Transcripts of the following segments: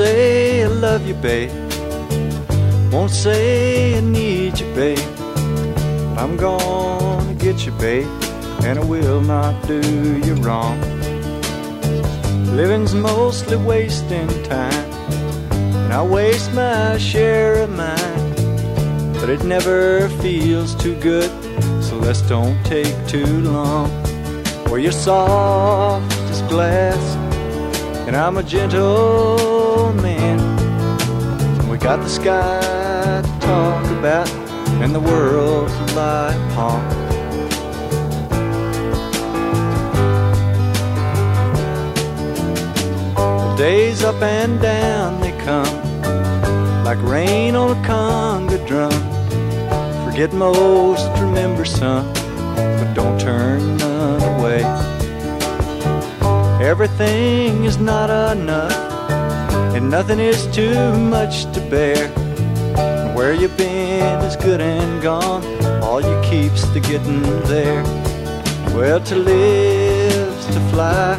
say I love you, babe. Won't say I need you, babe. But I'm gonna get you, babe, and I will not do you wrong. Living's mostly wasting time, and I waste my share of mine. But it never feels too good, so let's don't take too long. Well, you're soft as glass, and I'm a gentle man. We got the sky to talk about, and the world to lie upon. Well, days up and down they come, like rain on a conga drum. Forget most, remember some, but don't turn none away. Everything is not enough, and nothing is too much to bear. Where you've been is good and gone, all you keep's the getting there. Well, to live's to fly,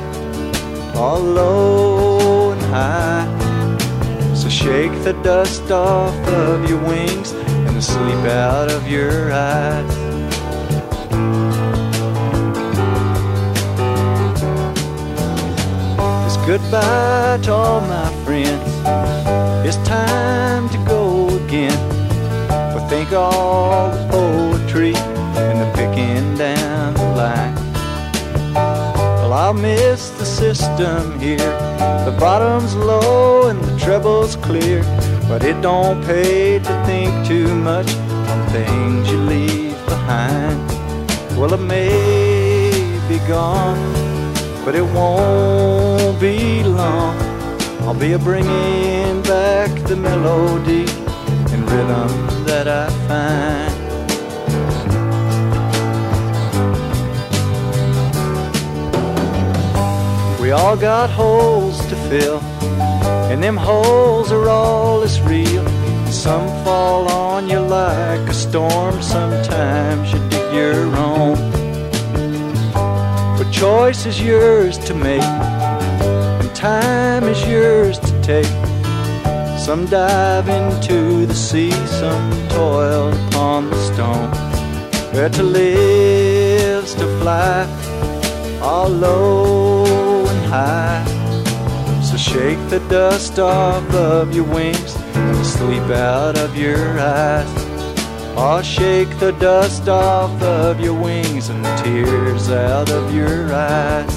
all low and high. So shake the dust off of your wings and the sleep out of your eyes. It's goodbye to all my It's time to go again. But think all the poetry and the picking down the line. Well, I'll miss the system here. The bottom's low and the treble's clear. But it don't pay to think too much on things you leave behind. Well, it may be gone, but it won't be long. I'll be a bringing back the melody and rhythm that I find. We all got holes to fill, and them holes are all as real. Some fall on you like a storm, sometimes you dig your own. But choice is yours to make, time is yours to take. Some dive into the sea, some toil upon the stone. Where to live's to fly, all low and high. So shake the dust off of your wings and sleep out of your eyes. Oh, shake the dust off of your wings and the tears out of your eyes.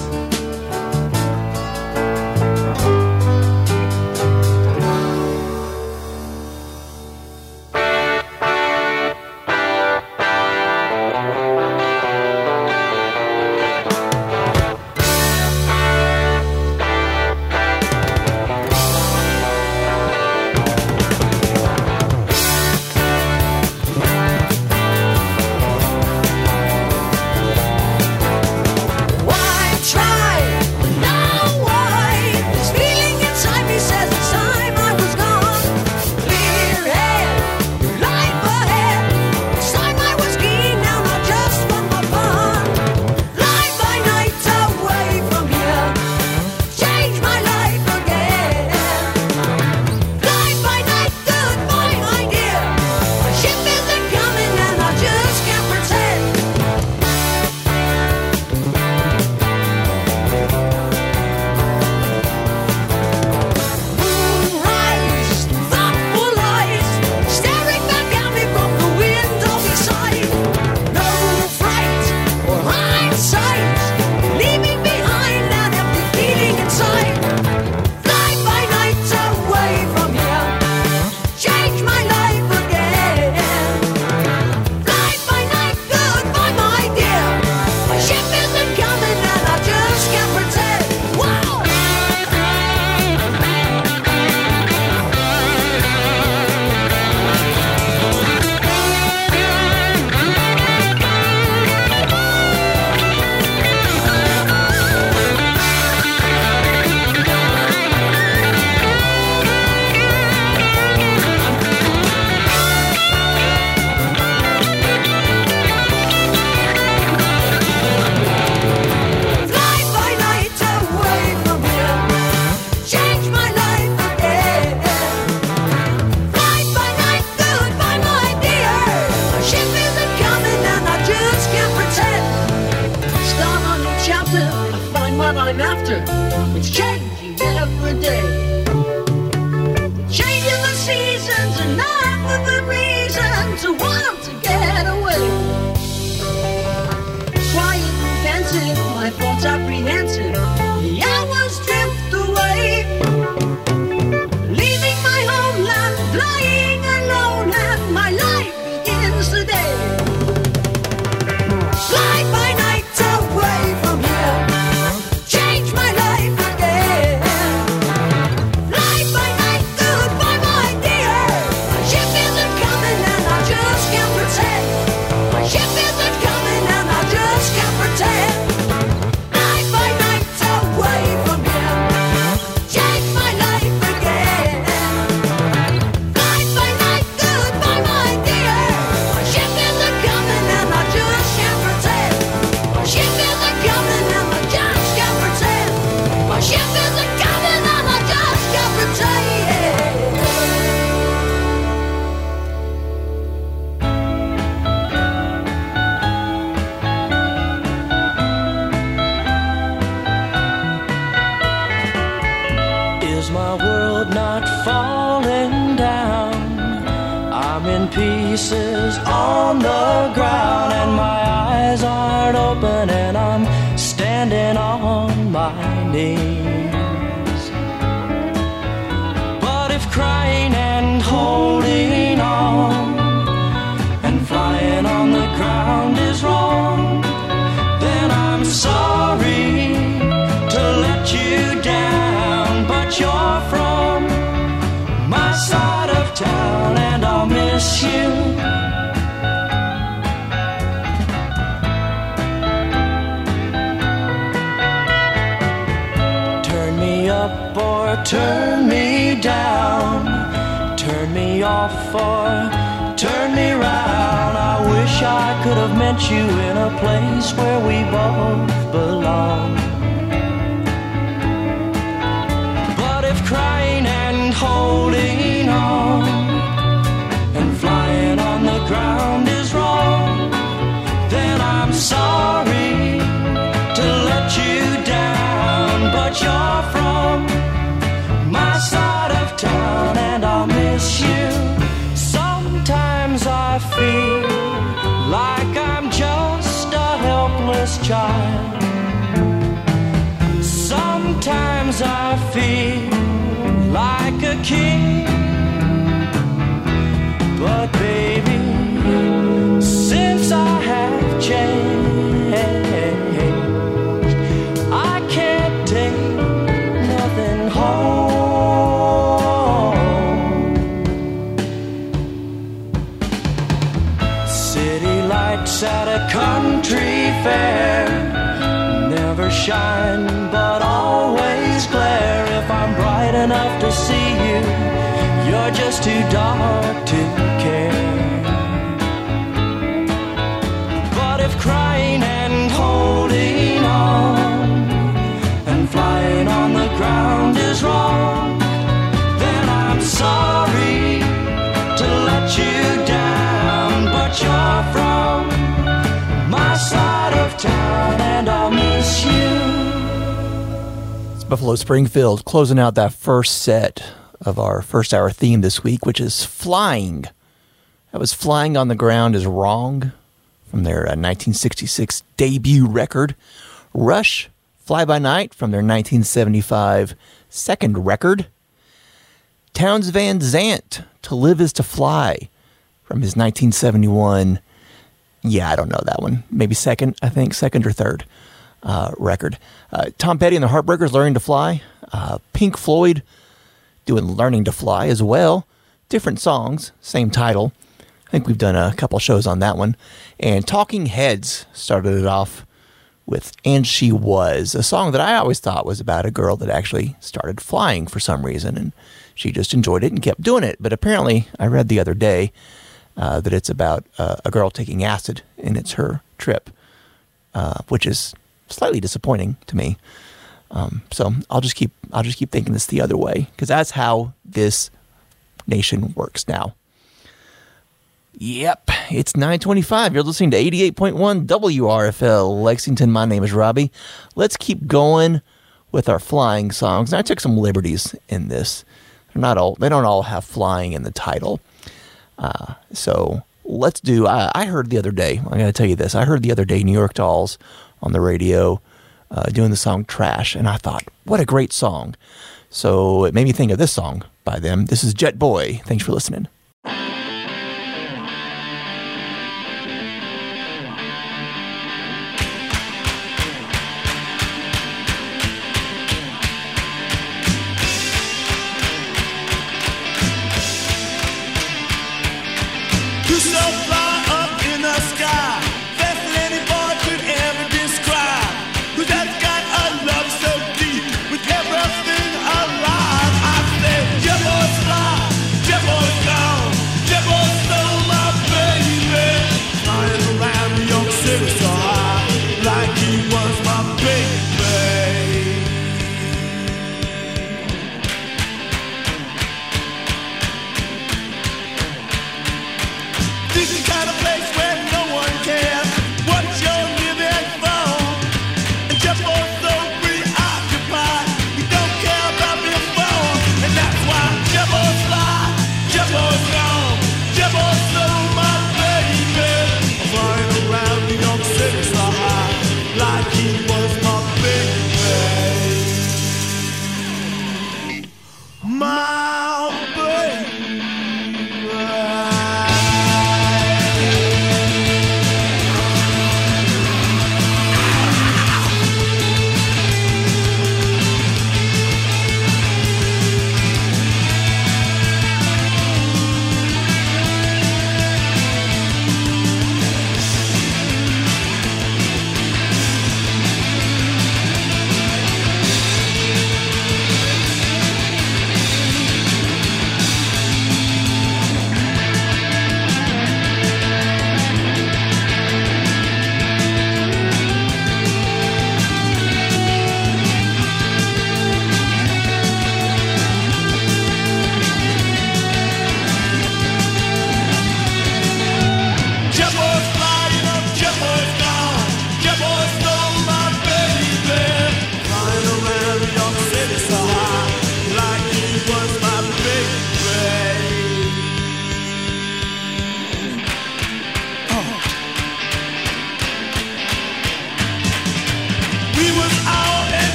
Springfield closing out that first set of our first hour theme this week, which is flying. That was Flying on the Ground is Wrong from their uh, 1966 debut record. Rush, Fly By Night from their 1975 second record. Townes Van Zandt, To Live Is to Fly from his 1971 yeah, I don't know that one. Maybe second, I think, second or third uh, record. Uh, Tom Petty and the Heartbreakers, Learning to Fly. Uh, Pink Floyd doing Learning to Fly as well. Different songs, same title. I think we've done a couple shows on that one. And Talking Heads started it off with And She Was, a song that I always thought was about a girl that actually started flying for some reason. And she just enjoyed it and kept doing it. But apparently, I read the other day uh, that it's about uh, a girl taking acid and it's her trip, uh, which is slightly disappointing to me. Um, so I'll just keep I'll just keep thinking this the other way because that's how this nation works now. Yep, it's 9:25. You're listening to 88.1 WRFL Lexington. My name is Robbie. Let's keep going with our flying songs. And I took some liberties in this. They're not all they don't all have flying in the title. Uh, so let's do. I, I heard the other day. I'm going to tell you this. I heard the other day New York Dolls on the radio uh, doing the song Trash. And I thought, what a great song. So it made me think of this song by them. This is Jet Boy. Thanks for listening.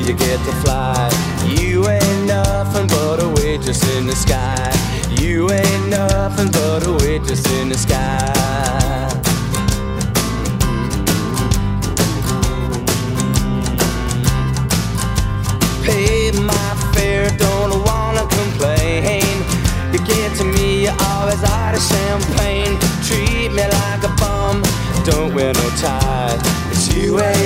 Get to fly. You ain't nothing but a waitress in the sky. You ain't nothing but a waitress in the sky. Pay my fare, don't wanna complain. You get to me, you always out of champagne. Treat me like a bum, don't wear no tie. But you ain't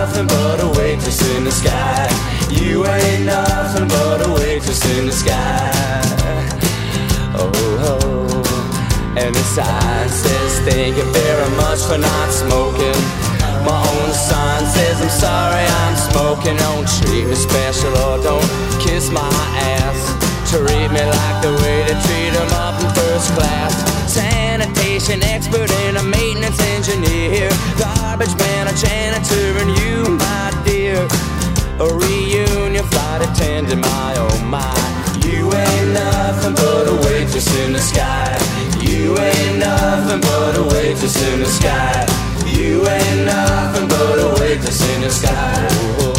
nothing but a waitress in the sky. You ain't nothing but a waitress in the sky. Oh, oh. and the sign says thank you very much for not smoking. My own son says I'm sorry I'm smoking. Don't treat me special or don't kiss my ass. Treat me like the way they treat 'em up in first class. Sanitation expert and a maintenance engineer. Garbage man, a janitor, and you, my dear. A reunion flight attendant, my oh my. You ain't nothing but a waitress in the sky. You ain't nothing but a waitress in the sky. You ain't nothing but a waitress in the sky. Oh, fluffy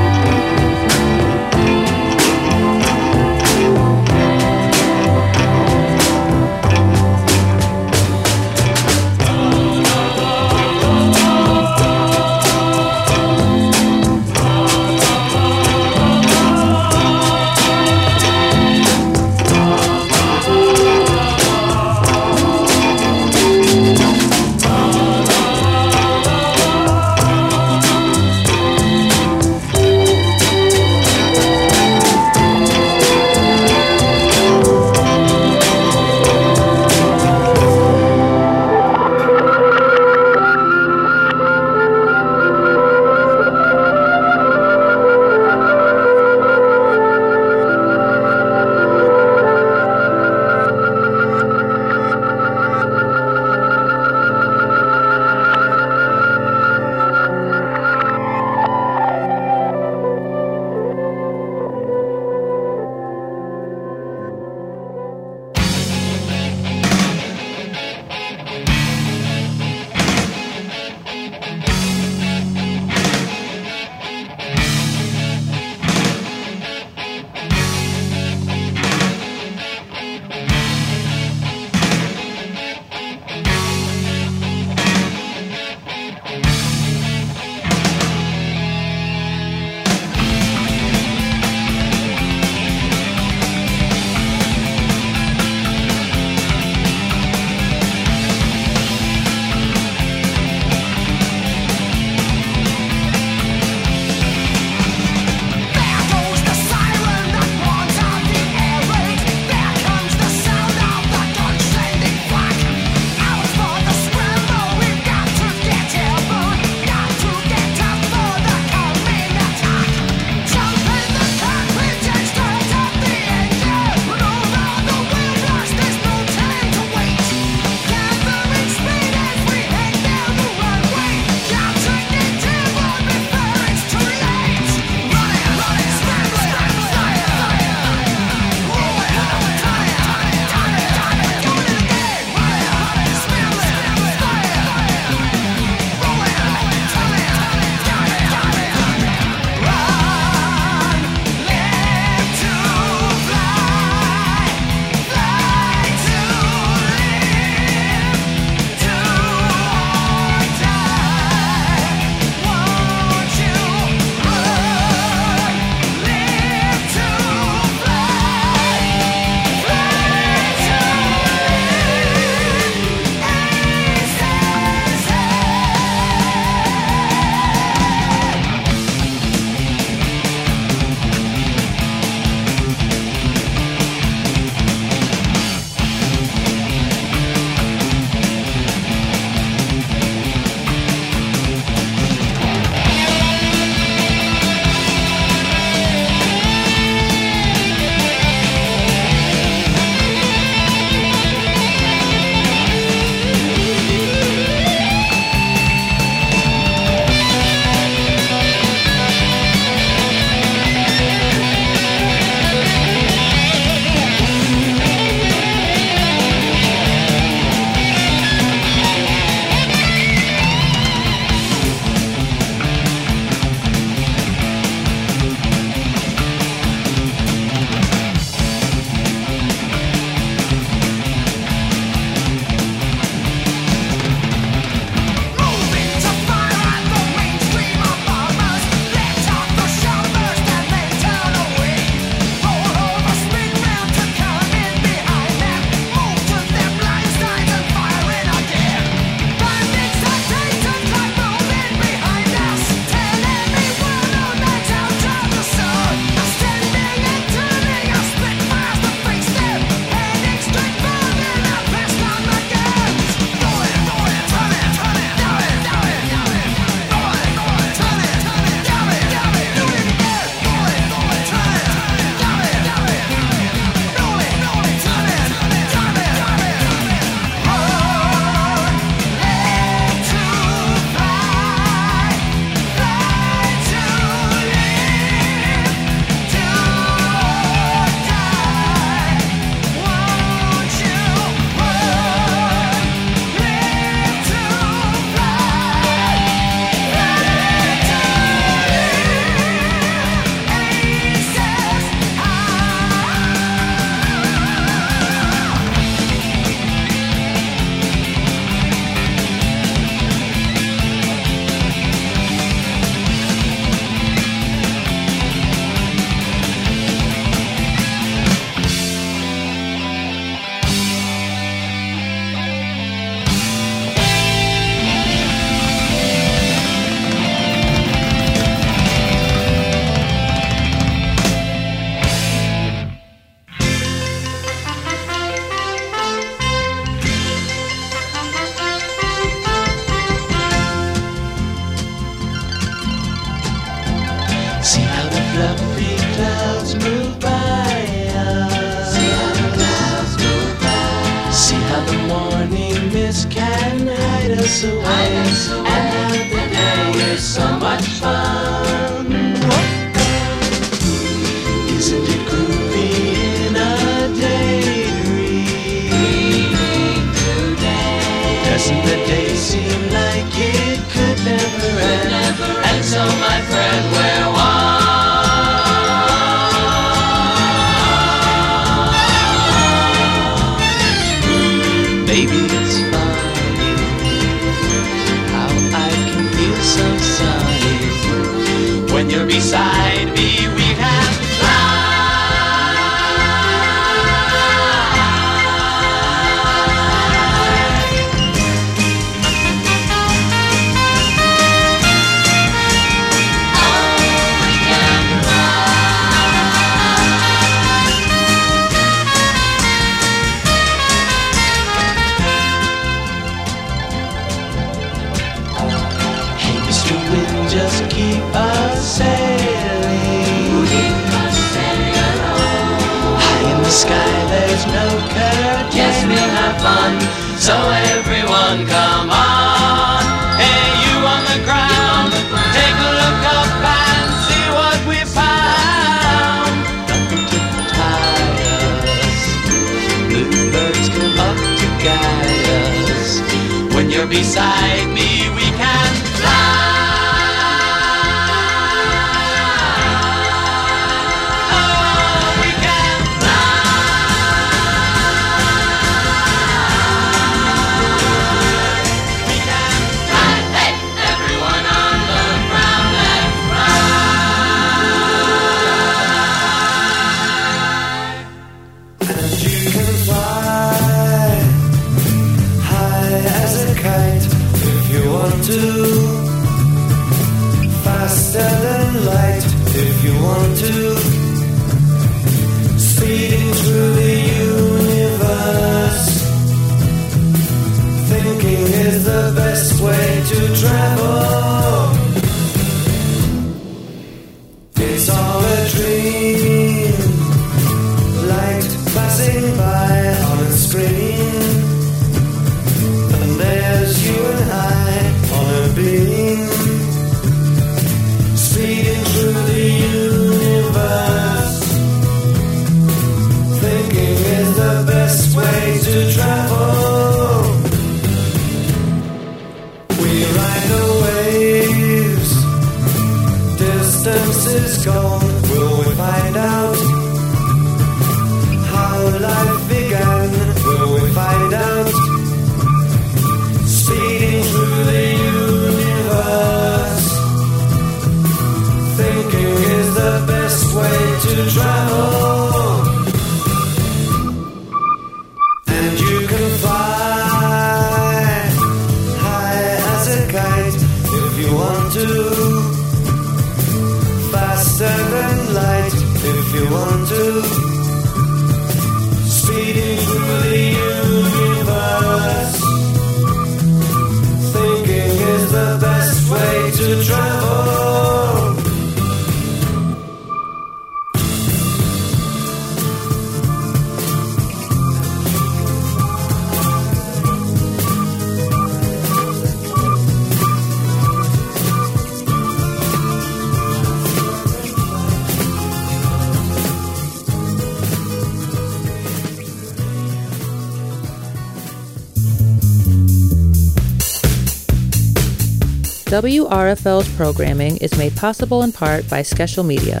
WRFL's programming is made possible in part by Sqecial Media.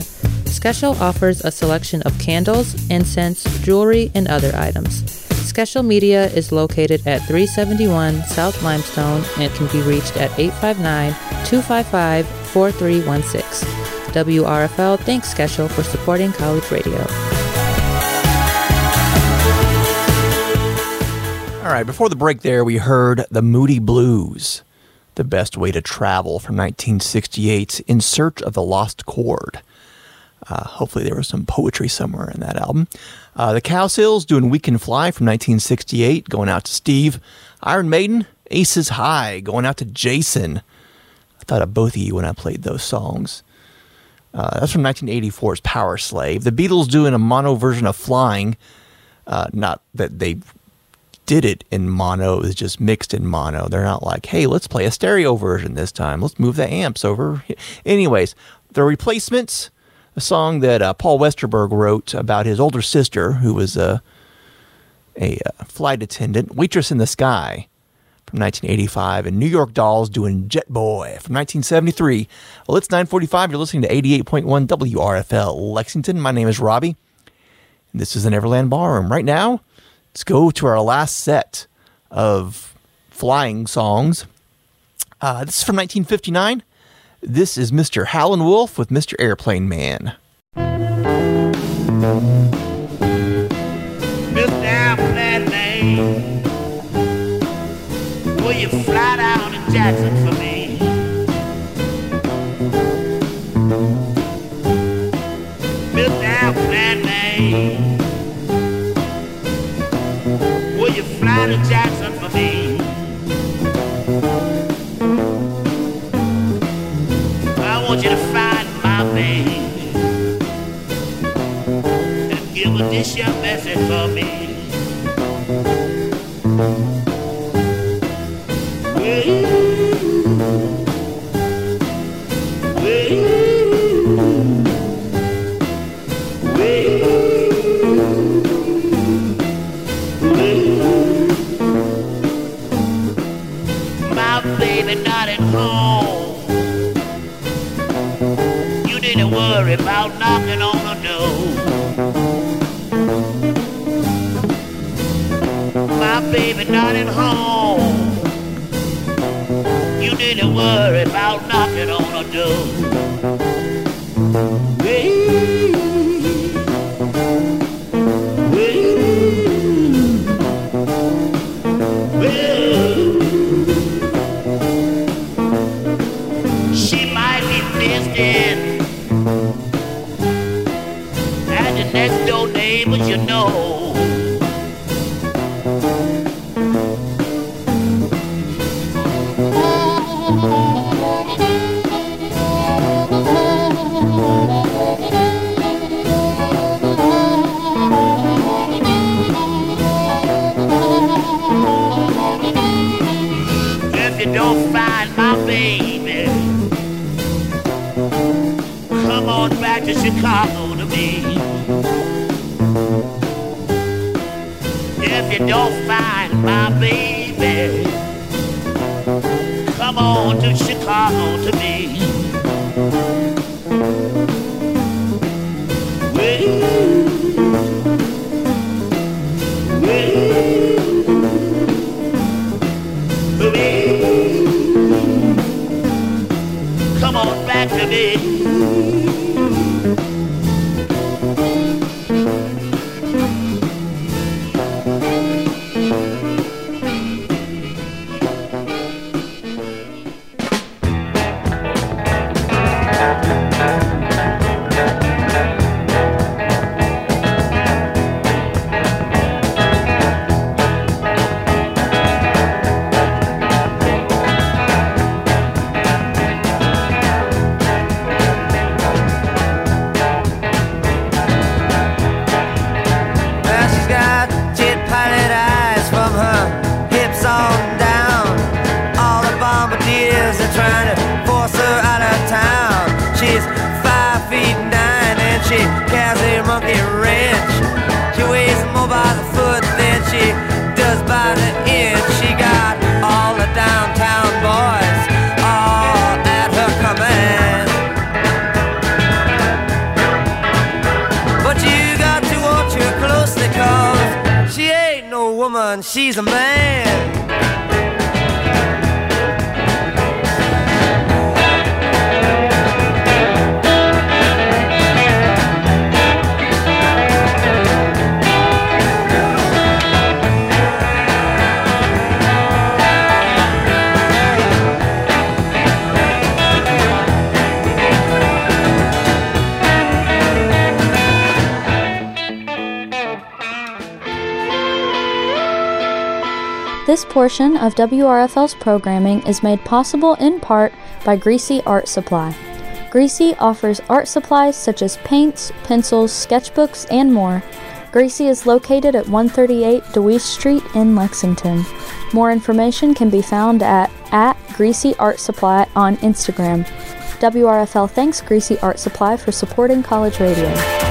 Sqecial offers a selection of candles, incense, jewelry, and other items. Sqecial Media is located at 371 South Limestone and can be reached at 859 255 4316. WRFL thanks Sqecial for supporting college radio. All right, before the break there, we heard The Moody Blues, The Best Way to Travel from 1968, In Search of the Lost Chord. Uh, hopefully, there was some poetry somewhere in that album. Uh, the Cowsills doing We Can Fly from 1968, going out to Steve. Iron Maiden, Aces High, going out to Jason. I thought of both of you when I played those songs. Uh, that's from 1984's Powerslave. The Beatles doing a mono version of Flying. Uh, not that they did it in mono, it was just mixed in mono. They're not like, hey, let's play a stereo version this time. Let's move the amps over. Anyways, The Replacements, a song that uh, Paul Westerberg wrote about his older sister, who was a, a uh, flight attendant, Waitress in the Sky from 1985, and New York Dolls doing Jet Boy from 1973. Well, it's 9:45. You're listening to 88.1 WRFL Lexington. My name is Robbie, and this is the Neverland Ballroom. Right now, let's go to our last set of flying songs. Uh, this is from 1959. This is Mr. Howlin' Wolf with Mr. Airplane Man. Mr. Airplane Man, will you fly down to Jackson for me? Mr. Airplane Man, fly Jackson for me? I want you to find my baby and give her this your message for me. My home. You didn't worry about knocking on the door. My baby not at home. You didn't worry about knocking on the door. Hey, know. If you don't find my baby, come on back to Chicago If you don't find my baby, come on to Chicago to me. Come on back to me. portion of WRFL's programming is made possible in part by Greasy Art Supply. Greasy offers art supplies such as paints, pencils, sketchbooks, and more. Greasy is located at 138 Deweese Street in Lexington. More information can be found at, at Greasy Art Supply on Instagram. WRFL thanks Greasy Art Supply for supporting college radio.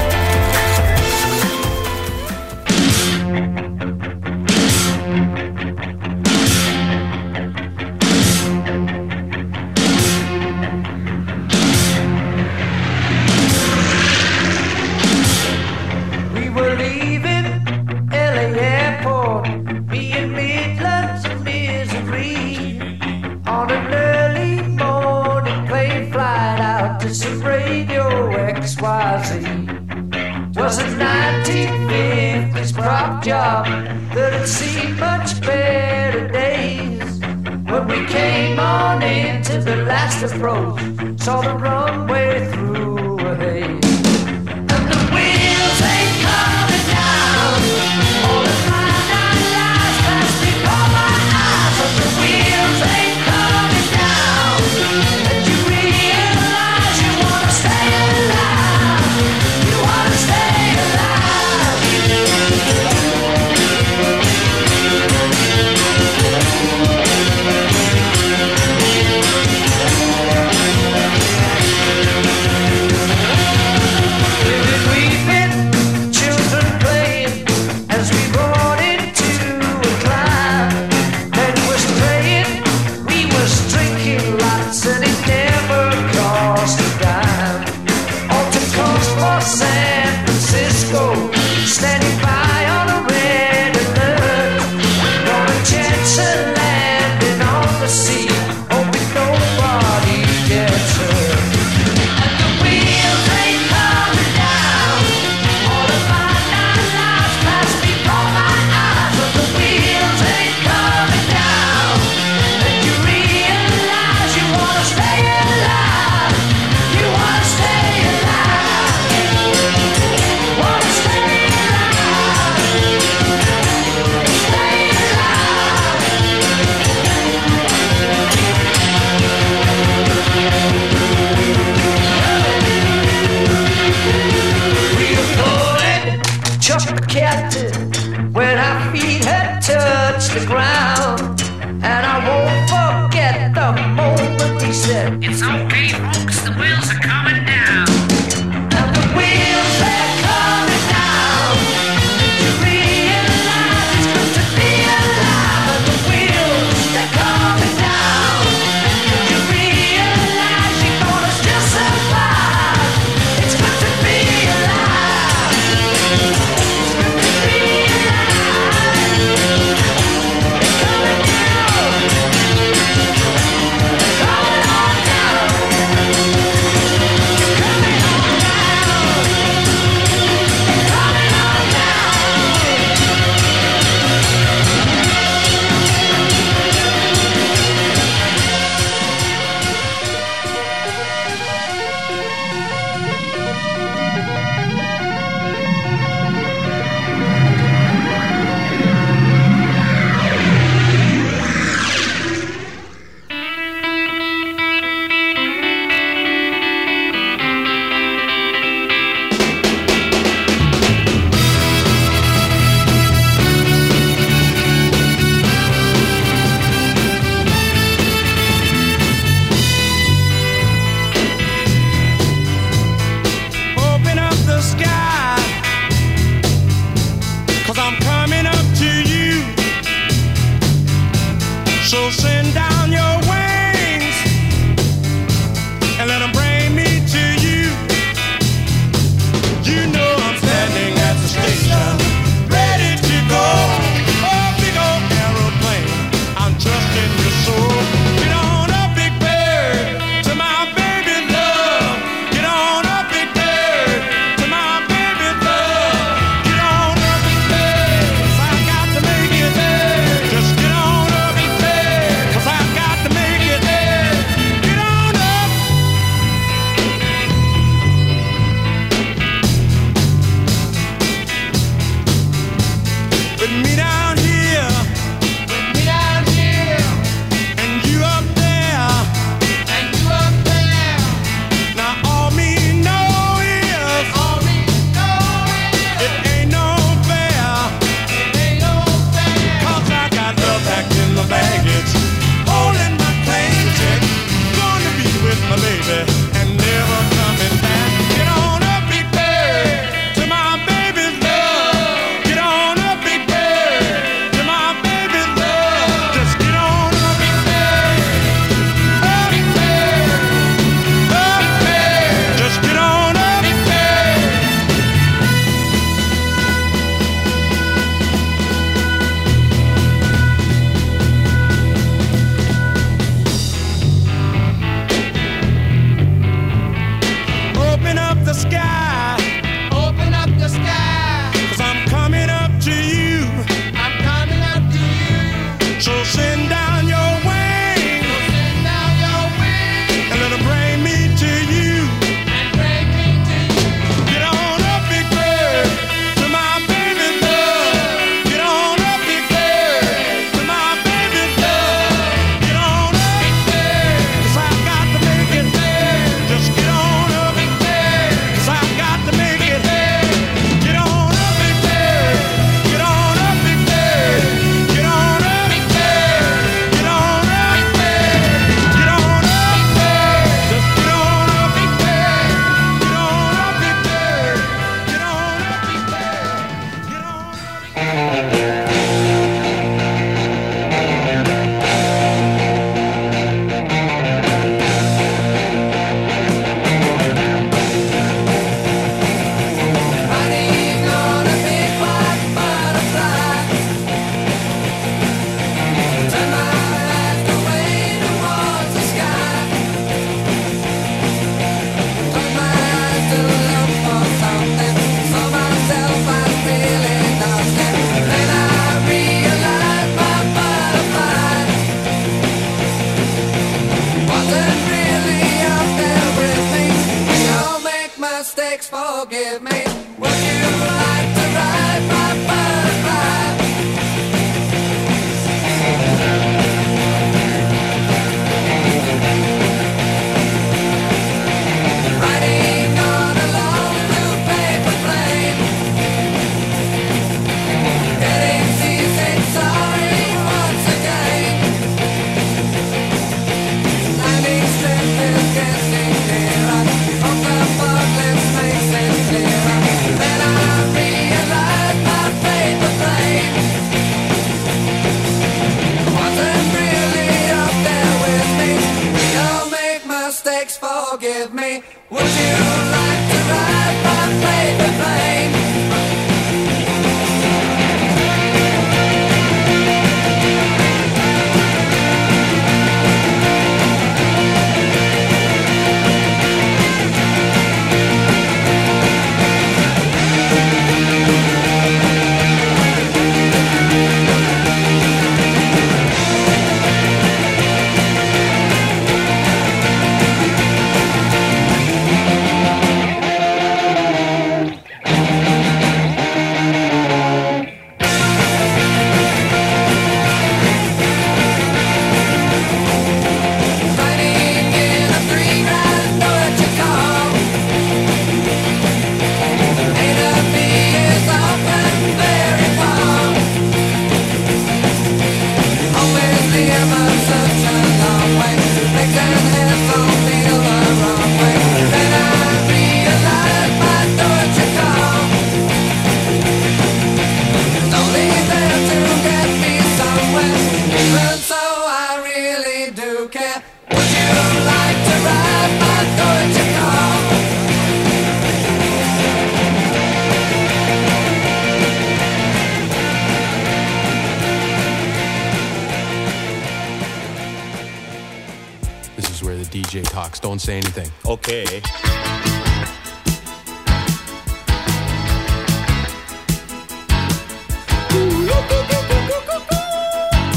DJ. Don't say anything. Okay.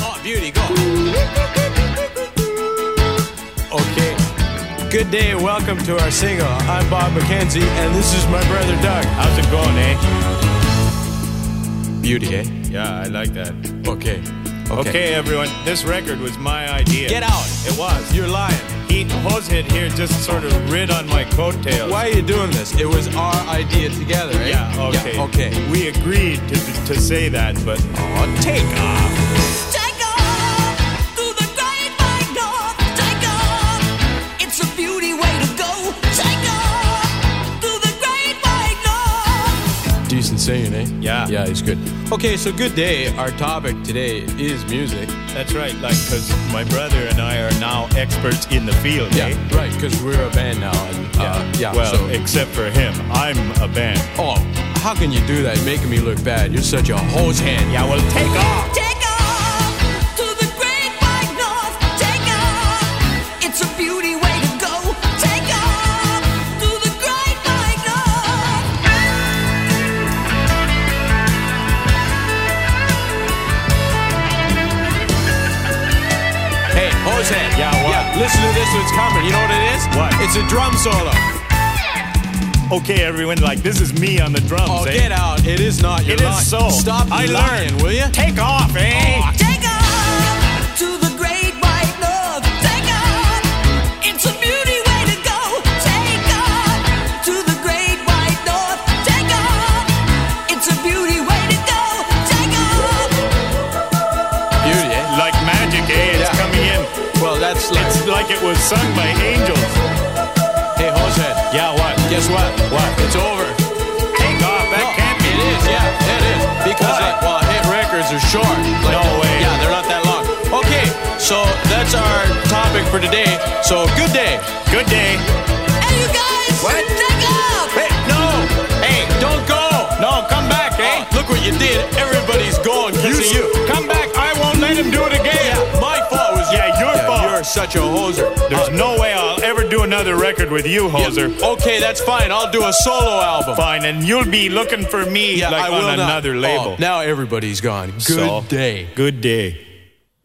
Oh, beauty, go. Okay. Good day, welcome to our single. I'm Bob McKenzie, and this is my brother Doug. How's it going, eh? Beauty, eh? Yeah, I like that. Okay. Okay. everyone, this record was my idea. Get out. It was. You're lying. He, Hosehead here just sort of rid on my coattails. Why are you doing this? It was our idea together, eh? Yeah, okay. Yeah, okay. We agreed to, to say that, but Oh, take off. Take off to the great white north. Take off. It's a beauty way to go. Take off to the great white north. Decent singing, eh? Yeah. Yeah, he's good. Okay, so good day. Our topic today is music. That's right, like, because my brother and I are now experts in the field, Yeah, eh? right, because we're a band now. And, uh, yeah, Well, so. except for him. I'm a band. oh, how can you do that? Making me look bad. You're such a hose hand. Yeah, well. Take off listen to this one's coming. You know what it is? What? It's a drum solo. Okay, everyone, like, this is me on the drums, Oh, eh? get out. It is not. You're It is lying. so. Stop I lying, learned. will you? Take off, eh? Take like. It was sung by angels. Hey, Hosehead. Yeah, what? Guess what? What? It's over. Take off. That No, can't be. It is, yeah, it is. Because, Why? like, well, hit records are short. Like, No way. Yeah, they're not that long. Okay, so that's our topic for today. So, good day. Good day. Hey, you guys. What? Take off. Hey, no! Hey, don't go! No, come back, eh? Oh, look what you did. Everybody's going because of you. Come back. I won't let him do it again. Yeah, your fault. You're such a hoser. There's Uh, no way I'll ever do another record with you, yeah, Hoser. Okay, that's fine. I'll do a solo album. Fine, and you'll be looking for me Yeah, like I will on not. another label. Oh, now everybody's gone. Good So, day. Good day.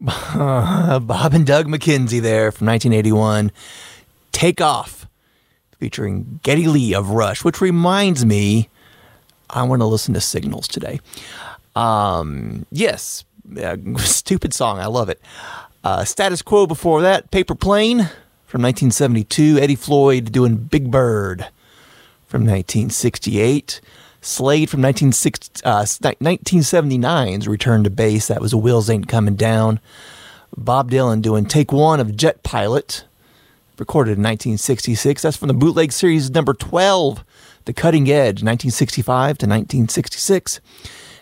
Bob and Doug McKenzie there from 1981. Take off. featuring Geddy Lee of Rush, which reminds me, I want to listen to Signals today. Um, yes, uh, stupid song. I love it. Uh, status Quo before that, Paper Plane from 1972, Eddie Floyd doing Big Bird from 1968. Slade from 1960, uh, 1979's Return to Base. That was a Wheels Ain't Coming Down. Bob Dylan doing Take One of Jet Pilot, recorded in 1966. That's from the bootleg series number 12, The Cutting Edge, 1965 to 1966.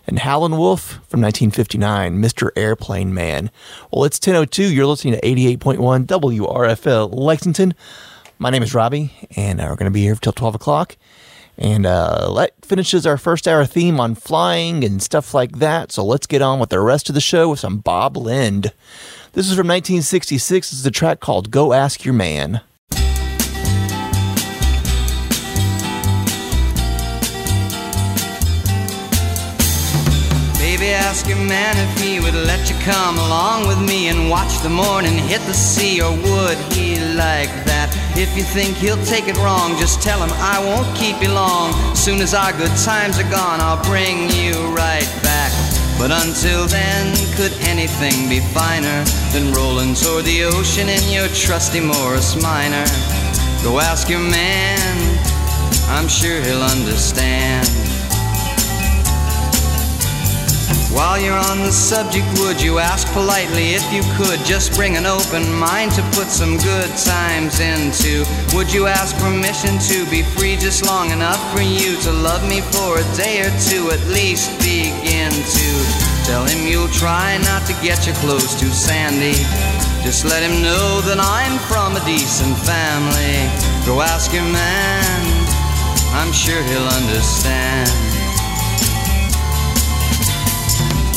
And Howlin' Wolf from 1959, Mr. Airplane Man. Well, it's 10.02. You're listening to 88.1 WRFL Lexington. My name is Robbie, and uh, we're going to be here till 12 o'clock. And uh, that finishes our first hour theme on flying and stuff like that. So let's get on with the rest of the show with some Bob Lind. This is from 1966. This is a track called Go Ask Your Man. Ask your man if he would let you come along with me and watch the morning hit the sea, or would he like that? If you think he'll take it wrong, just tell him I won't keep you long. Soon as our good times are gone, I'll bring you right back. But until then, could anything be finer than rolling toward the ocean in your trusty Morris Minor? Go ask your man, I'm sure he'll understand. While you're on the subject, would you ask politely if you could just bring an open mind to put some good times into? Would you ask permission to be free just long enough for you to love me for a day or two at least? Begin to tell him you'll try not to get your clothes too sandy. Just let him know that I'm from a decent family. Go ask your man, I'm sure he'll understand.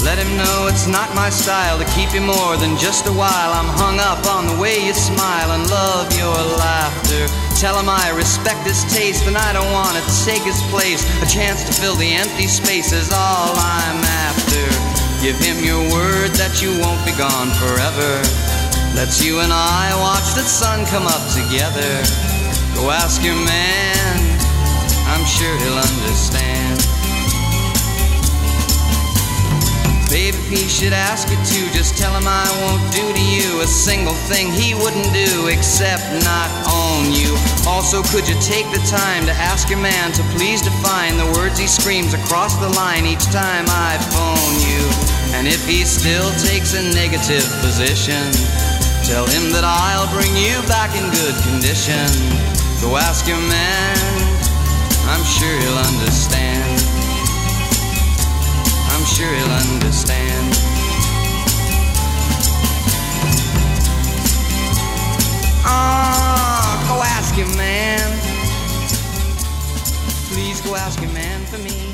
Let him know it's not my style to keep you more than just a while. I'm hung up on the way you smile and love your laughter. Tell him I respect his taste and I don't want to take his place. A chance to fill the empty space is all I'm after. Give him your word that you won't be gone forever. Let's you and I watch the sun come up together. Go ask your man, I'm sure he'll understand. He should ask you to, just tell him I won't do to you a single thing he wouldn't do except not own you. Also, could you take the time to ask your man to please define the words he screams across the line each time I phone you? And if he still takes a negative position, tell him that I'll bring you back in good condition. Go ask your man, I'm sure he'll understand. Sure he'll understand. Ah, go ask your man. Please go ask your man for me.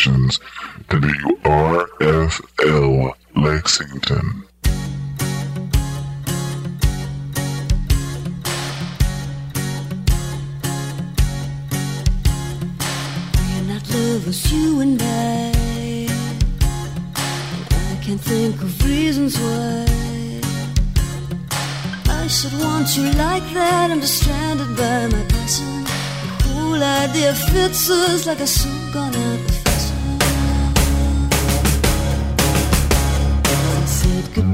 To the RFL Lexington. We're not lovers, you and I. And I can think of reasons why I should want you like that, I'm stranded by my passion. The whole idea fits us like a soup gone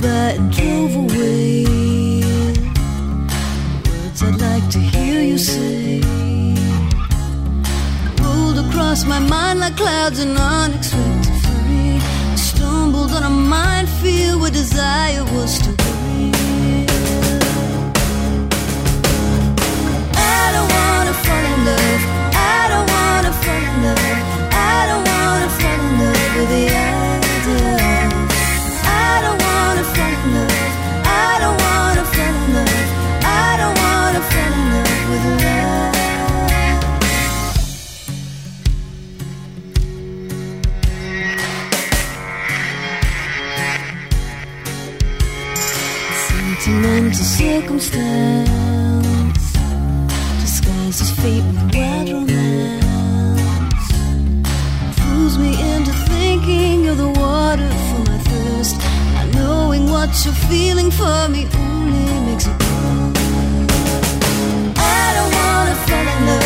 that drove away words I'd like to hear you say. Rolled across my mind like clouds and unexpected flurry. I stumbled on a minefield where desire was. circumstance disguises fate with wild romance. Fools me into thinking you're the water for my thirst. Not knowing what you're feeling for me only makes it worse. I don't wanna fall in love.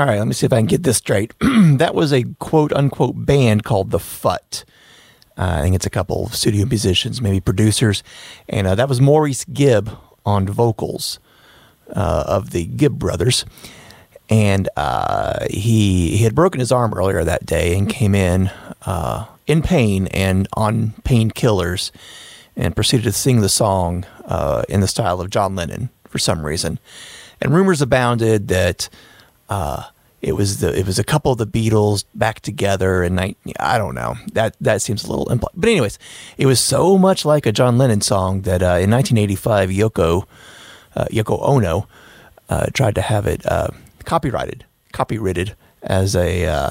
All right, let me see if I can get this straight. that was a quote unquote band called The Fut. Uh, I think it's a couple of studio musicians, maybe producers. And uh, that was Maurice Gibb on vocals uh, of the Gibb brothers. And uh, he, he had broken his arm earlier that day and came in uh, in pain and on painkillers and proceeded to sing the song uh, in the style of John Lennon for some reason. And rumors abounded that was the it was a couple of the Beatles back together, and I I don't know that that seems a little impl- but anyways, it was so much like a John Lennon song that uh, in 1985 Yoko uh, Yoko Ono uh, tried to have it uh, copyrighted copyrighted as a uh,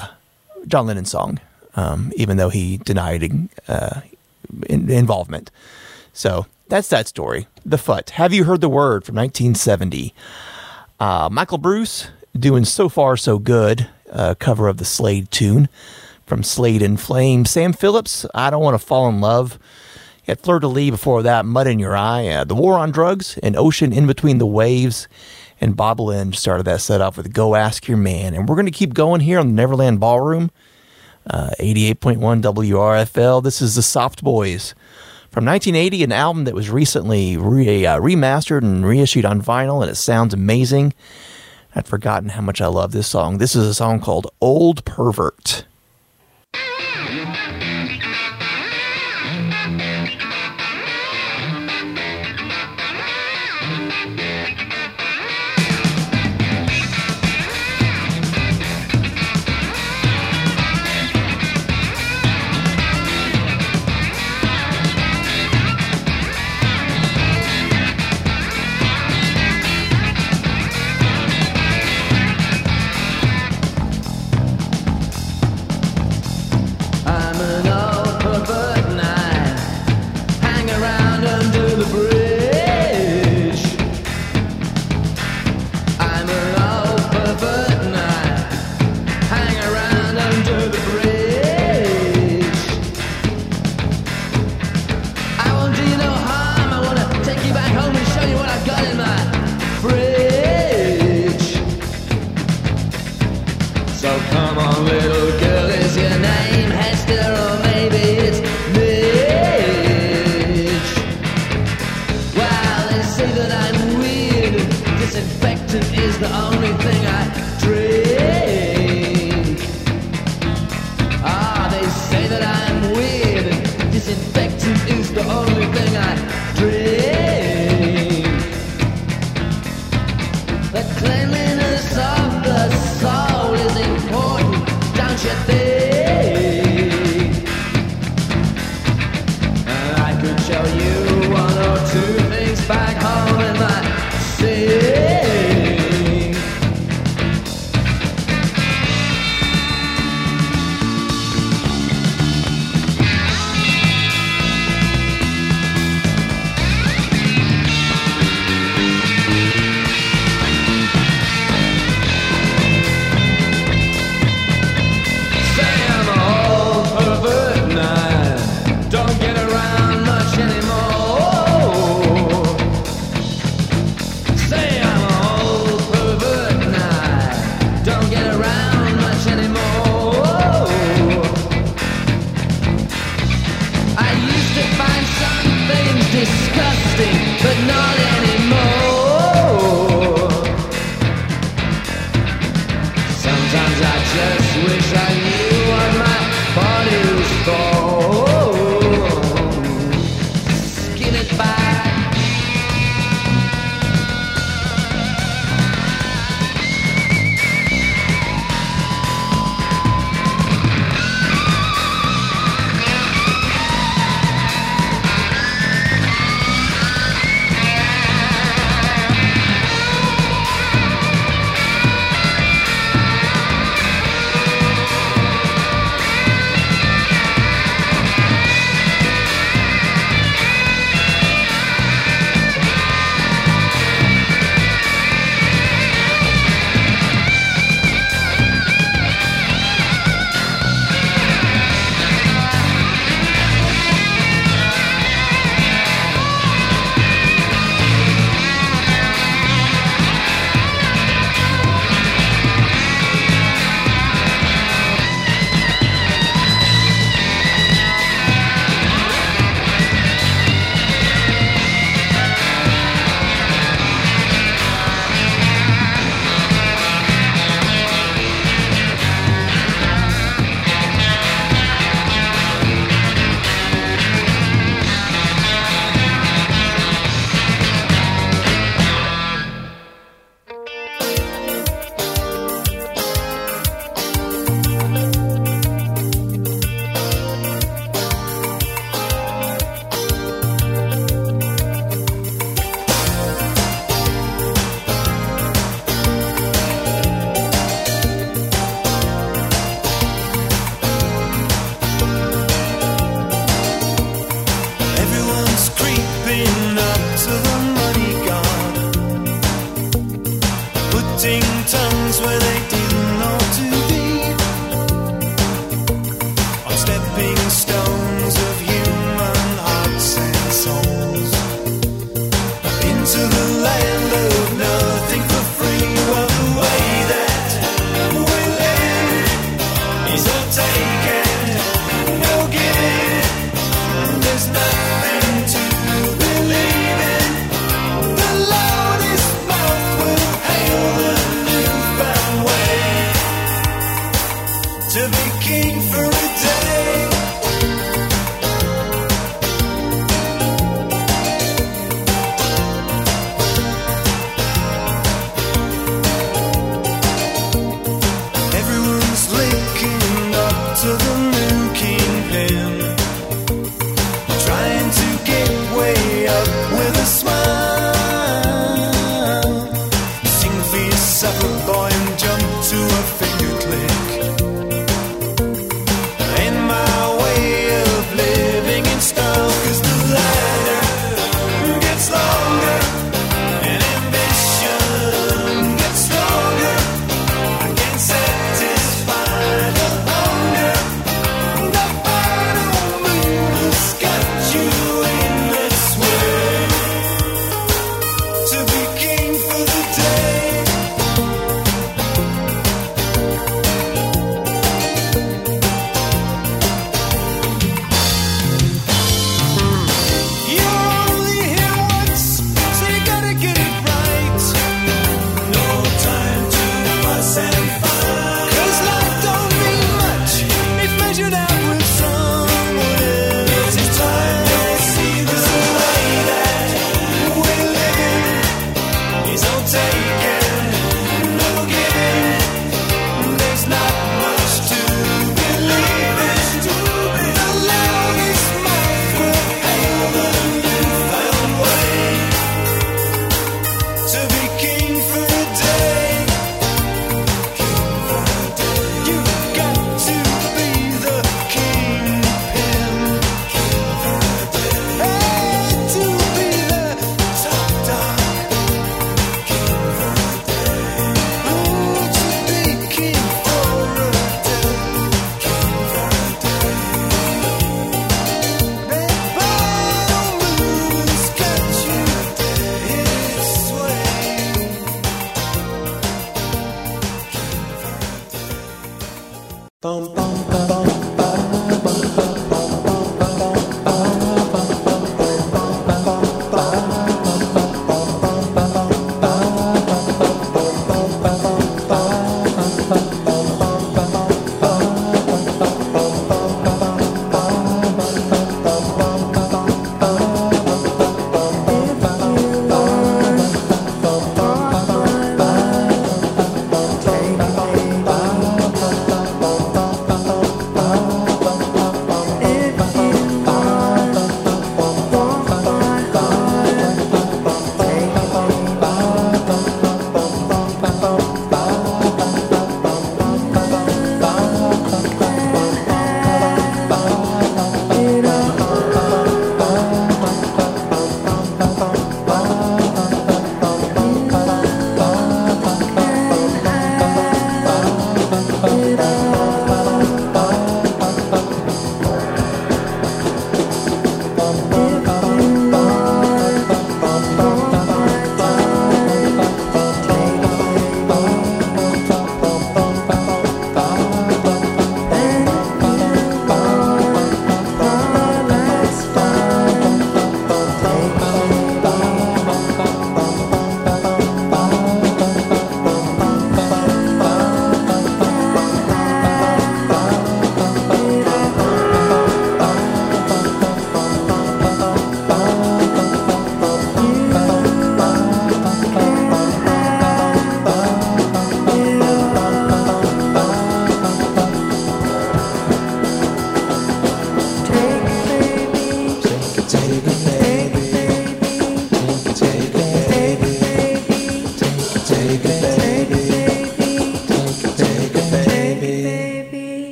John Lennon song, um, even though he denied in- involvement. So that's that story. The Fut. Have you heard the word from 1970? Uh, Michael Bruce doing so far so good. Uh, cover of the Slade tune from Slade in Flame. Sam Phillips. I don't want to fall in love. You had Fleur de Lis before that. Mud in Your Eye. Uh, the War on Drugs. An Ocean in Between the Waves. And Bob Lind started that set off with Go Ask Your Man. And we're going to keep going here on the Neverland Ballroom. Uh, 88.1 WRFL. This is the Soft Boys from 1980, an album that was recently re- uh, remastered and reissued on vinyl, and it sounds amazing. I'd forgotten how much I love this song. This is a song called Old Pervert.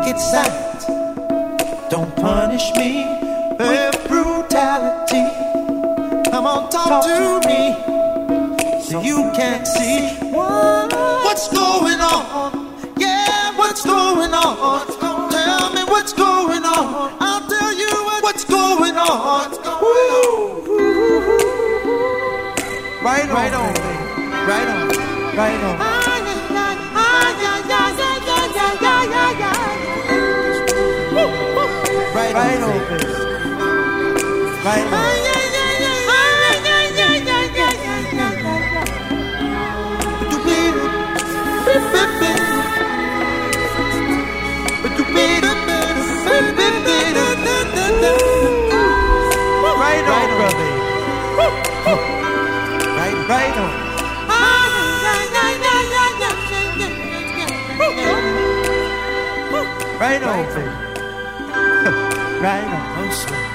wicked sad. Don't punish me with brutality. Come on, talk, talk to, to me, me so you can see what's going on. Yeah, what's going on? Tell me what's going on. I'll tell you what's going on. Right on, right on, right on, right on. Right on, baby. right on, oh,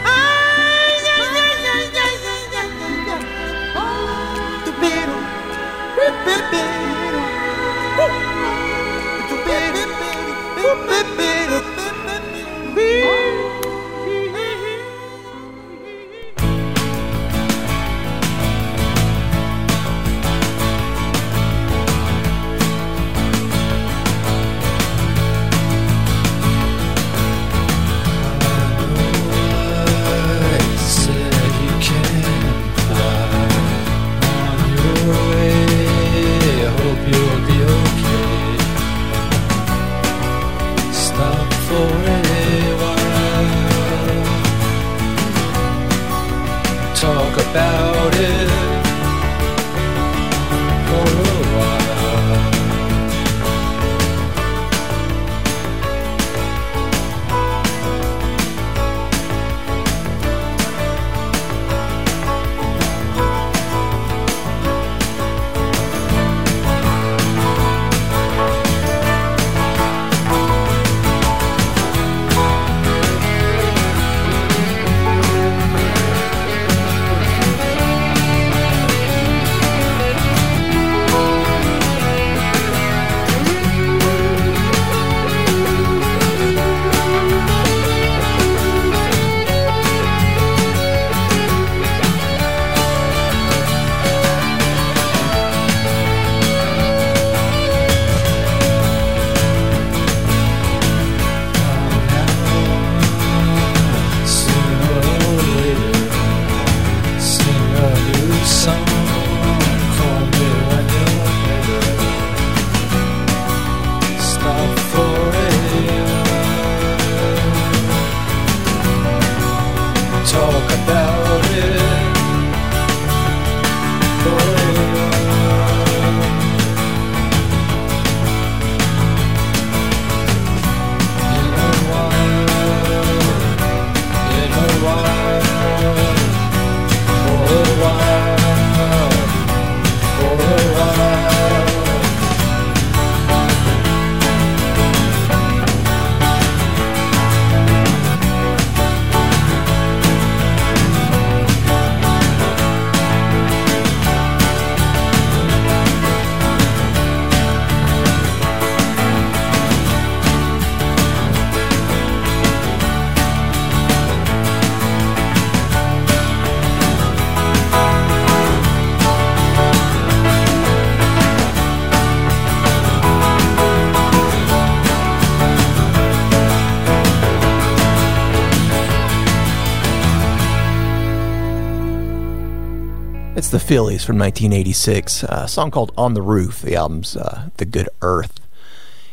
the Feelies from 1986. A song called On the Roof. The album's uh, The Good Earth.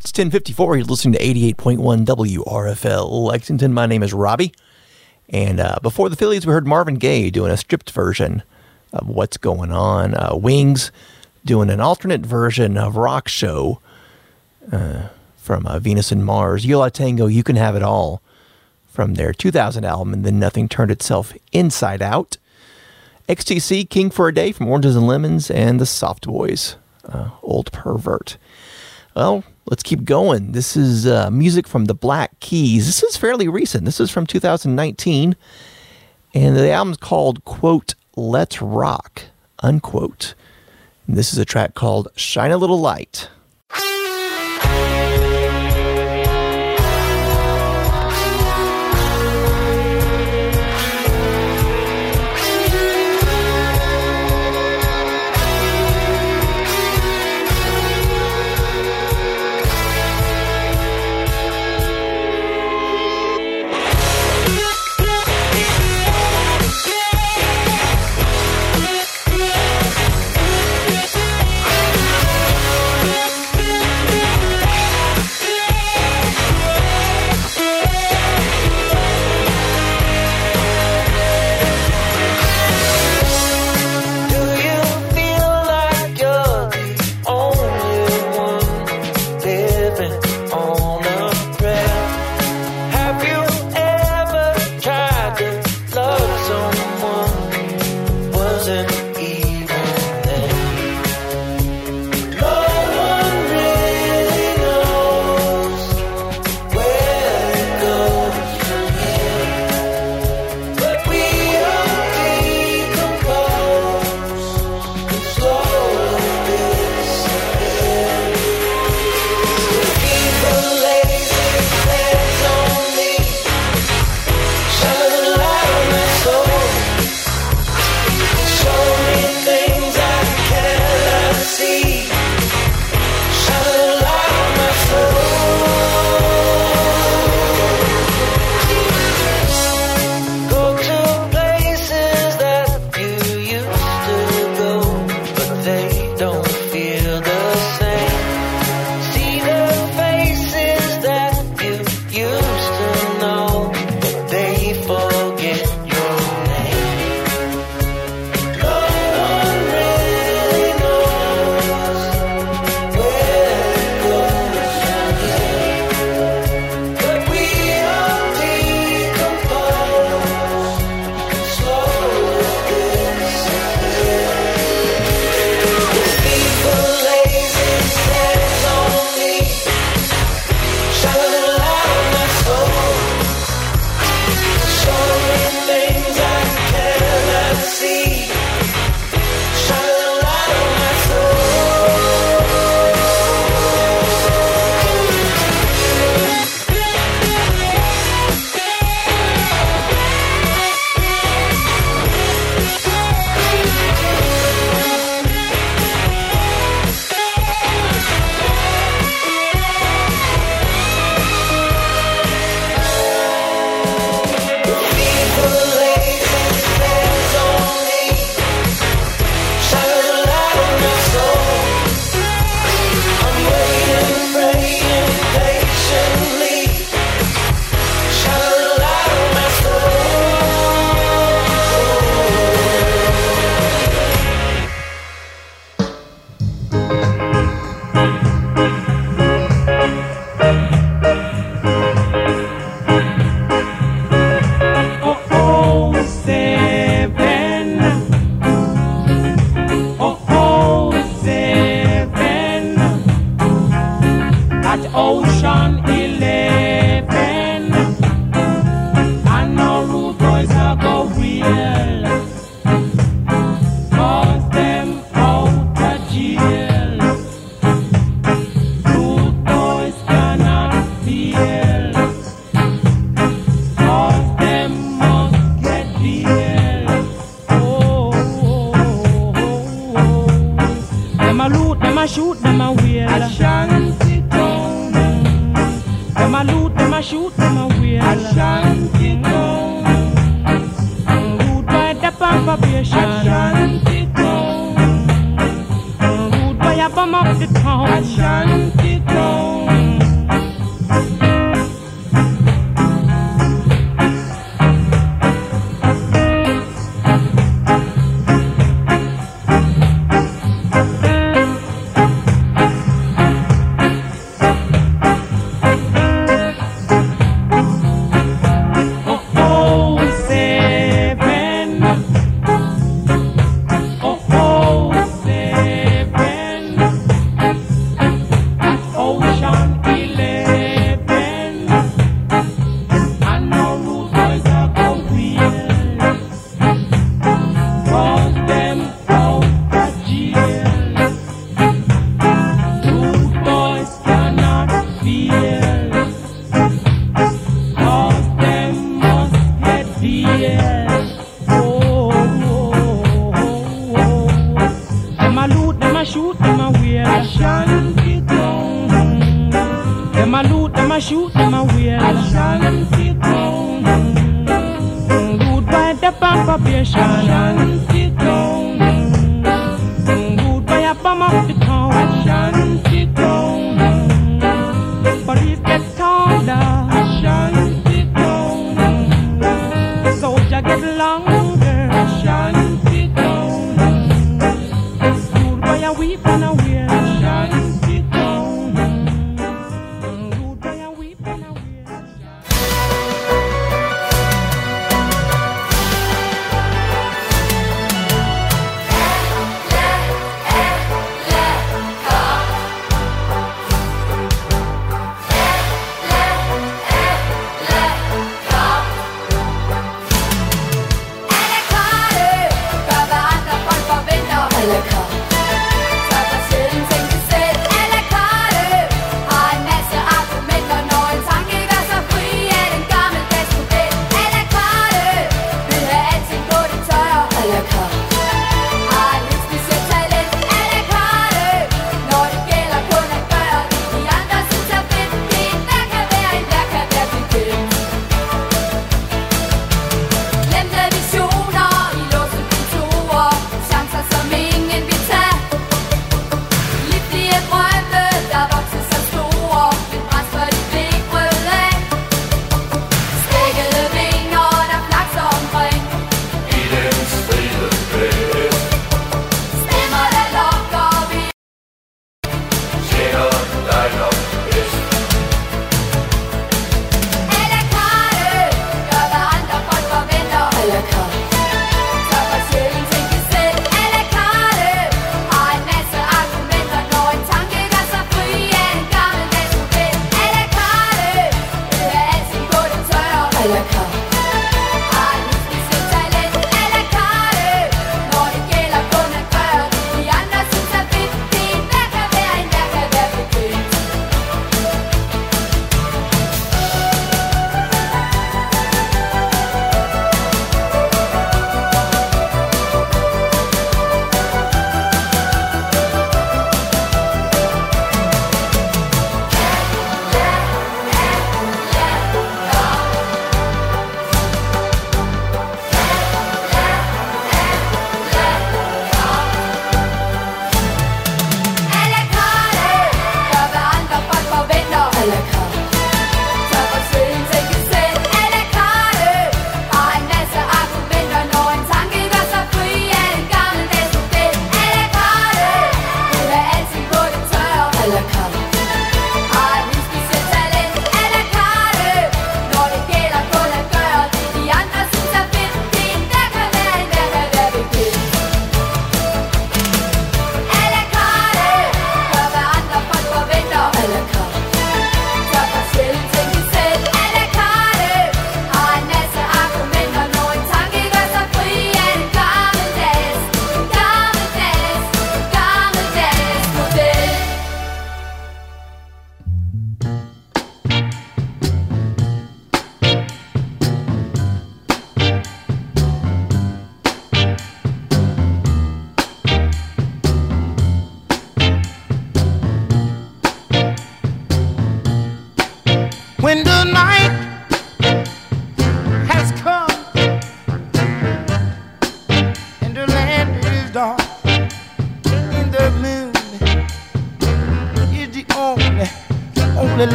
It's 1054. You're listening to 88.1 WRFL Lexington. My name is Robbie. And uh, before the Feelies, we heard Marvin Gaye doing a stripped version of What's Going On. Uh, Wings doing an alternate version of Rock Show uh, from uh, Venus and Mars. Yo La Tengo, You Can Have It All from their 2000 album. And then Nothing Turned Itself Inside Out. XTC, King for a Day from Oranges and Lemons, and the Soft Boys, uh, Old Pervert. Well, let's keep going. This is uh, music from the Black Keys. This is fairly recent. This is from 2019, and the album's called, quote, Let's Rock, unquote. And this is a track called Shine a Little Light.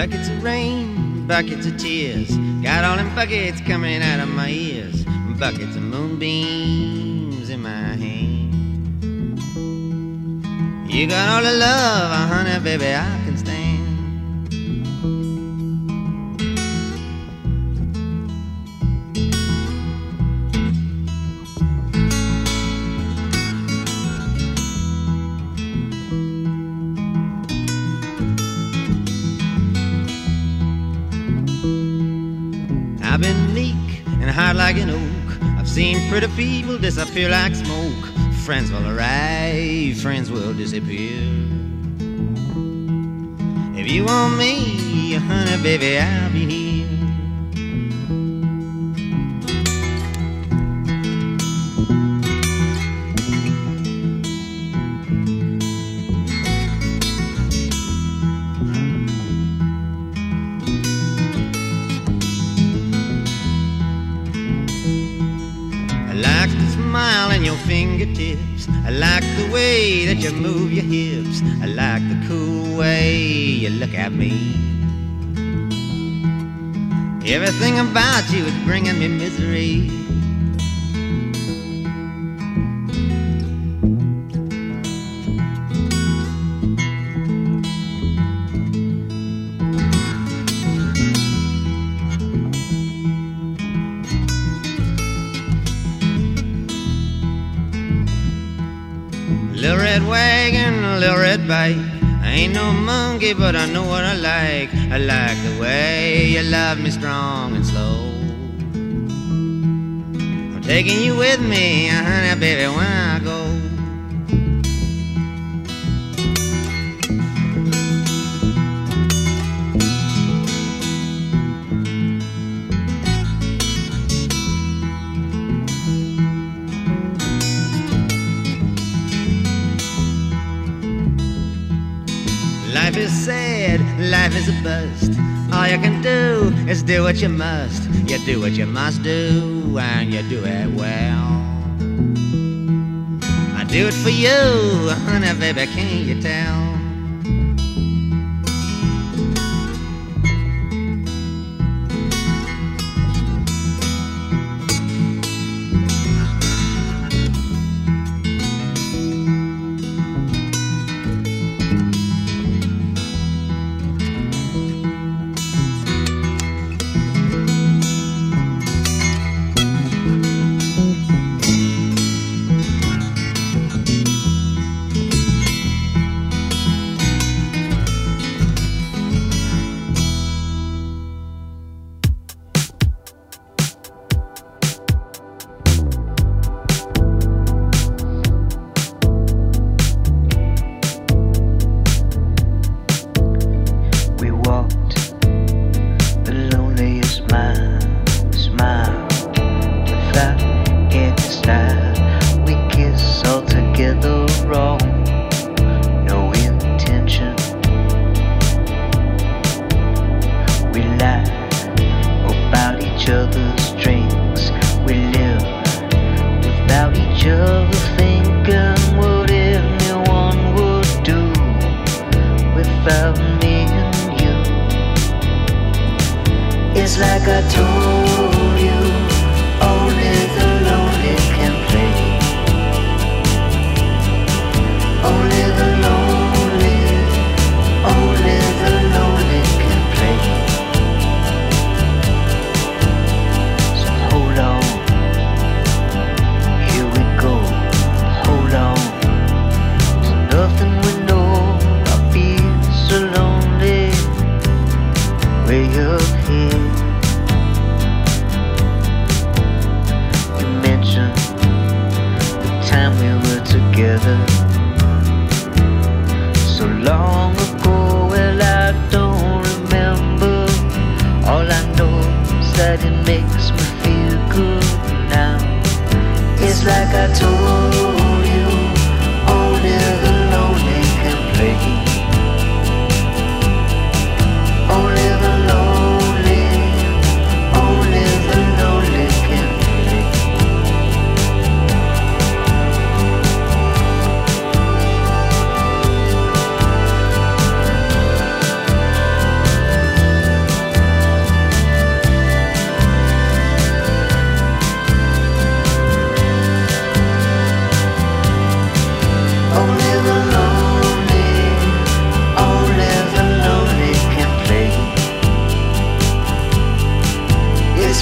Buckets of rain, buckets of tears. Got all them buckets coming out of my ears. Buckets of moonbeams in my hand. You got all the love, uh, honey, baby. I The people disappear like smoke. Friends will arrive, friends will disappear. If you want me, honey, baby, I'll be here. you move your hips. I like the cool way you look at me. Everything about you is bringing me misery. bite. I ain't no monkey, but I know what I like. I like the way you love me strong and slow. I'm taking you with me, honey, baby, when I is do what you must. You do what you must do, and you do it well. I do it for you, honey, baby, can't you tell?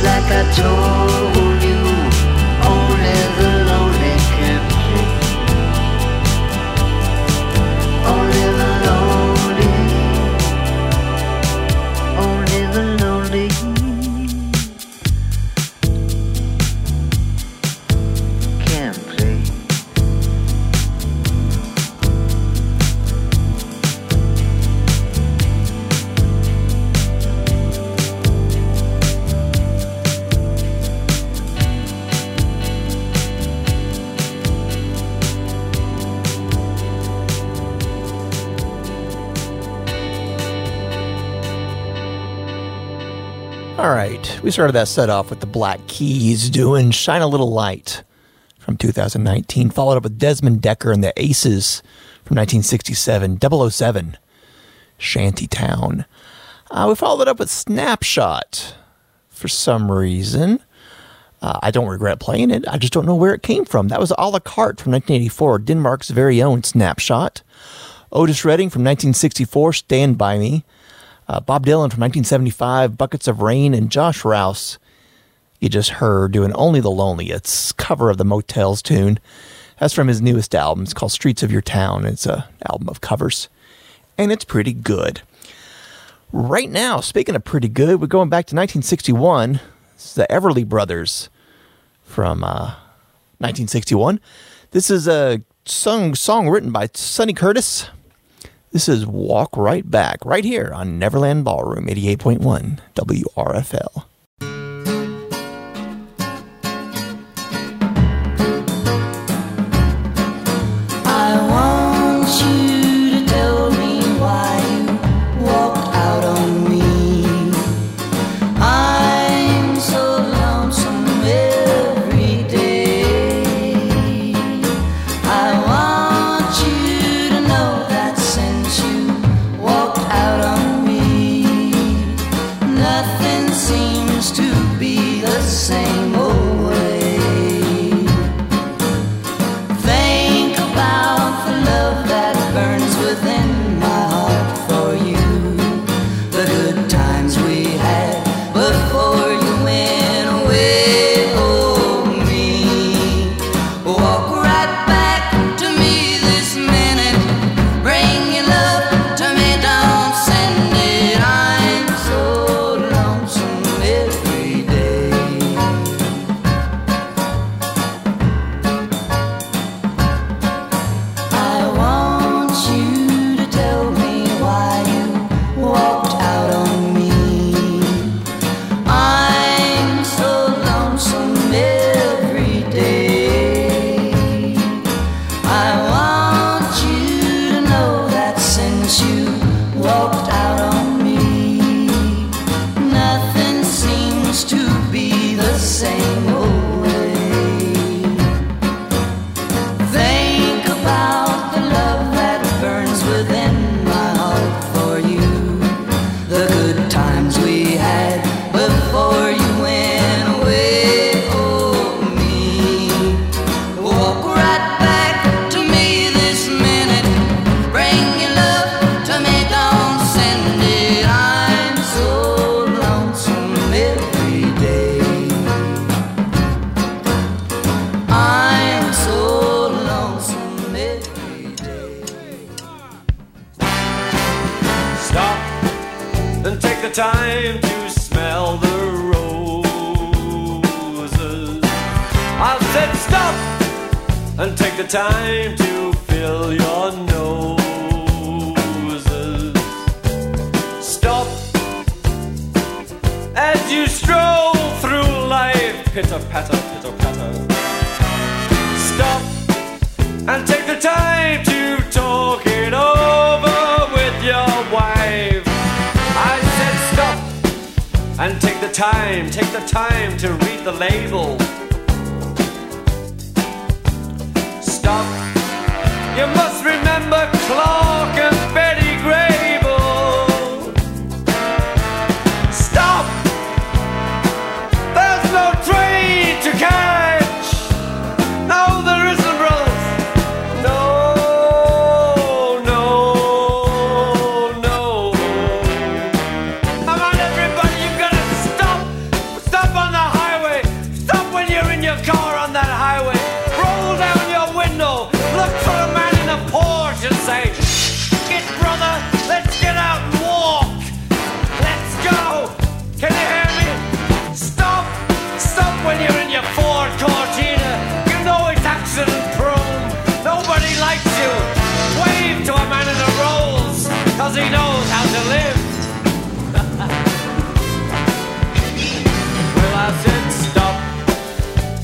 Like I told We started that set off with the Black Keys doing Shine a Little Light from 2019, followed up with Desmond Dekker and the Aces from 1967, 007, Shantytown. Uh, we followed it up with Snapshot for some reason. Uh, I don't regret playing it. I just don't know where it came from. That was a la carte from 1984, Denmark's very own Snapshot. Otis Redding from 1964, Stand By Me. Uh, Bob Dylan from 1975, Buckets of Rain, and Josh Rouse. You just heard doing Only the Lonely. It's cover of the Motels tune. That's from his newest album. It's called Streets of Your Town. It's a album of covers, and it's pretty good. Right now, speaking of pretty good, we're going back to 1961. This is the Everly Brothers from uh, 1961. This is a song song written by Sonny Curtis. This is Walk Right Back, right here on Neverland Ballroom 88.1 WRFL.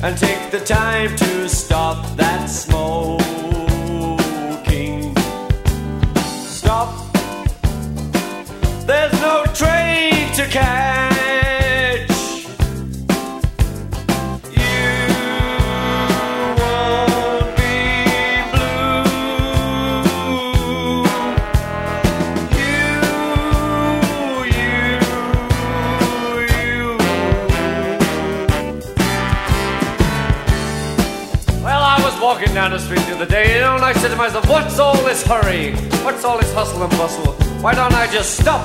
And take the time to stop that smoking. Stop. There's no train to catch. Street the other day, and I said to myself, what's all this hurry? What's all this hustle and bustle? Why don't I just stop?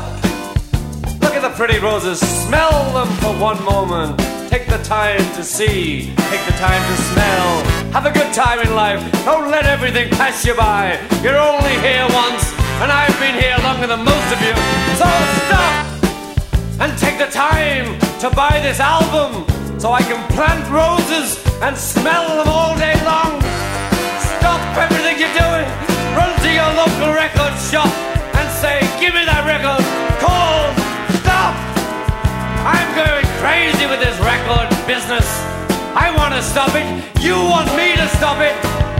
Look at the pretty roses, smell them for one moment. Take the time to see, take the time to smell. Have a good time in life. Don't let everything pass you by. You're only here once, and I've been here longer than most of you. So stop and take the time to buy this album so I can plant roses and smell them all day long. Doing. Run to your local record shop and say, Give me that record. Call. Stop. I'm going crazy with this record business. I want to stop it. You want me to stop it.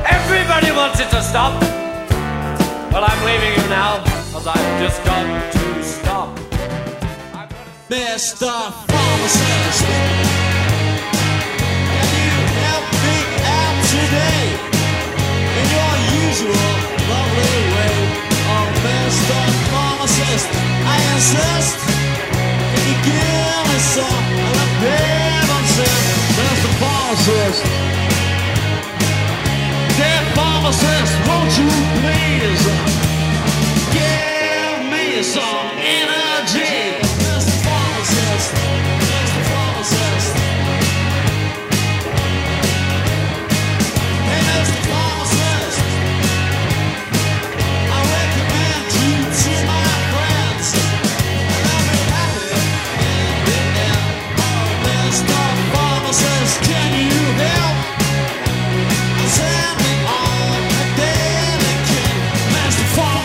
Everybody wants it to stop. But I'm leaving you now because I've just got to stop. Mr. Pharmacist. Can you help me out today usual lovely way? Oh, Mr. Pharmacist, I insist. Can you give me some of the Pemberton, Mr. Pharmacist? Dear pharmacist, won't you please give me some energy?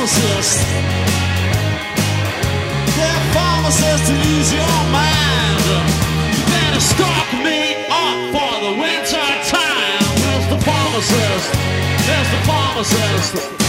Pharmacist. Yeah, pharmacist, to lose your mind. You better stock me up for the winter time, Mr. Pharmacist. Mr. Pharmacist.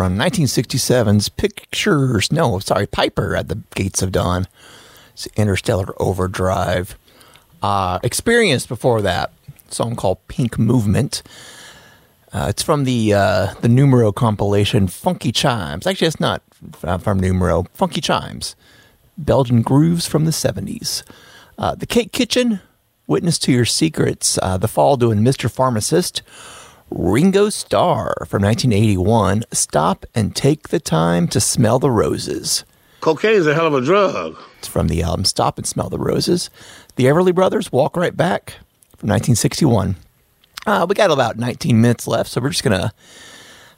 From 1967's Pictures. No, sorry, Piper at the Gates of Dawn. It's Interstellar Overdrive. Uh, Experience before that, song called Pink Movement. Uh, it's from the uh, the Numero compilation Funky Chimes. Actually, it's not from Numero. Funky Chimes. Belgian grooves from the 70s. Uh, the Cake Kitchen, Witness to Your Secrets. Uh, the Fall doing Mr. Pharmacist. Ringo Starr from 1981. Stop and take the time to smell the roses. Cocaine is a hell of a drug. It's from the album Stop and Smell the Roses. The Everly Brothers, Walk Right Back from 1961. Uh, we got about 19 minutes left, so we're just going to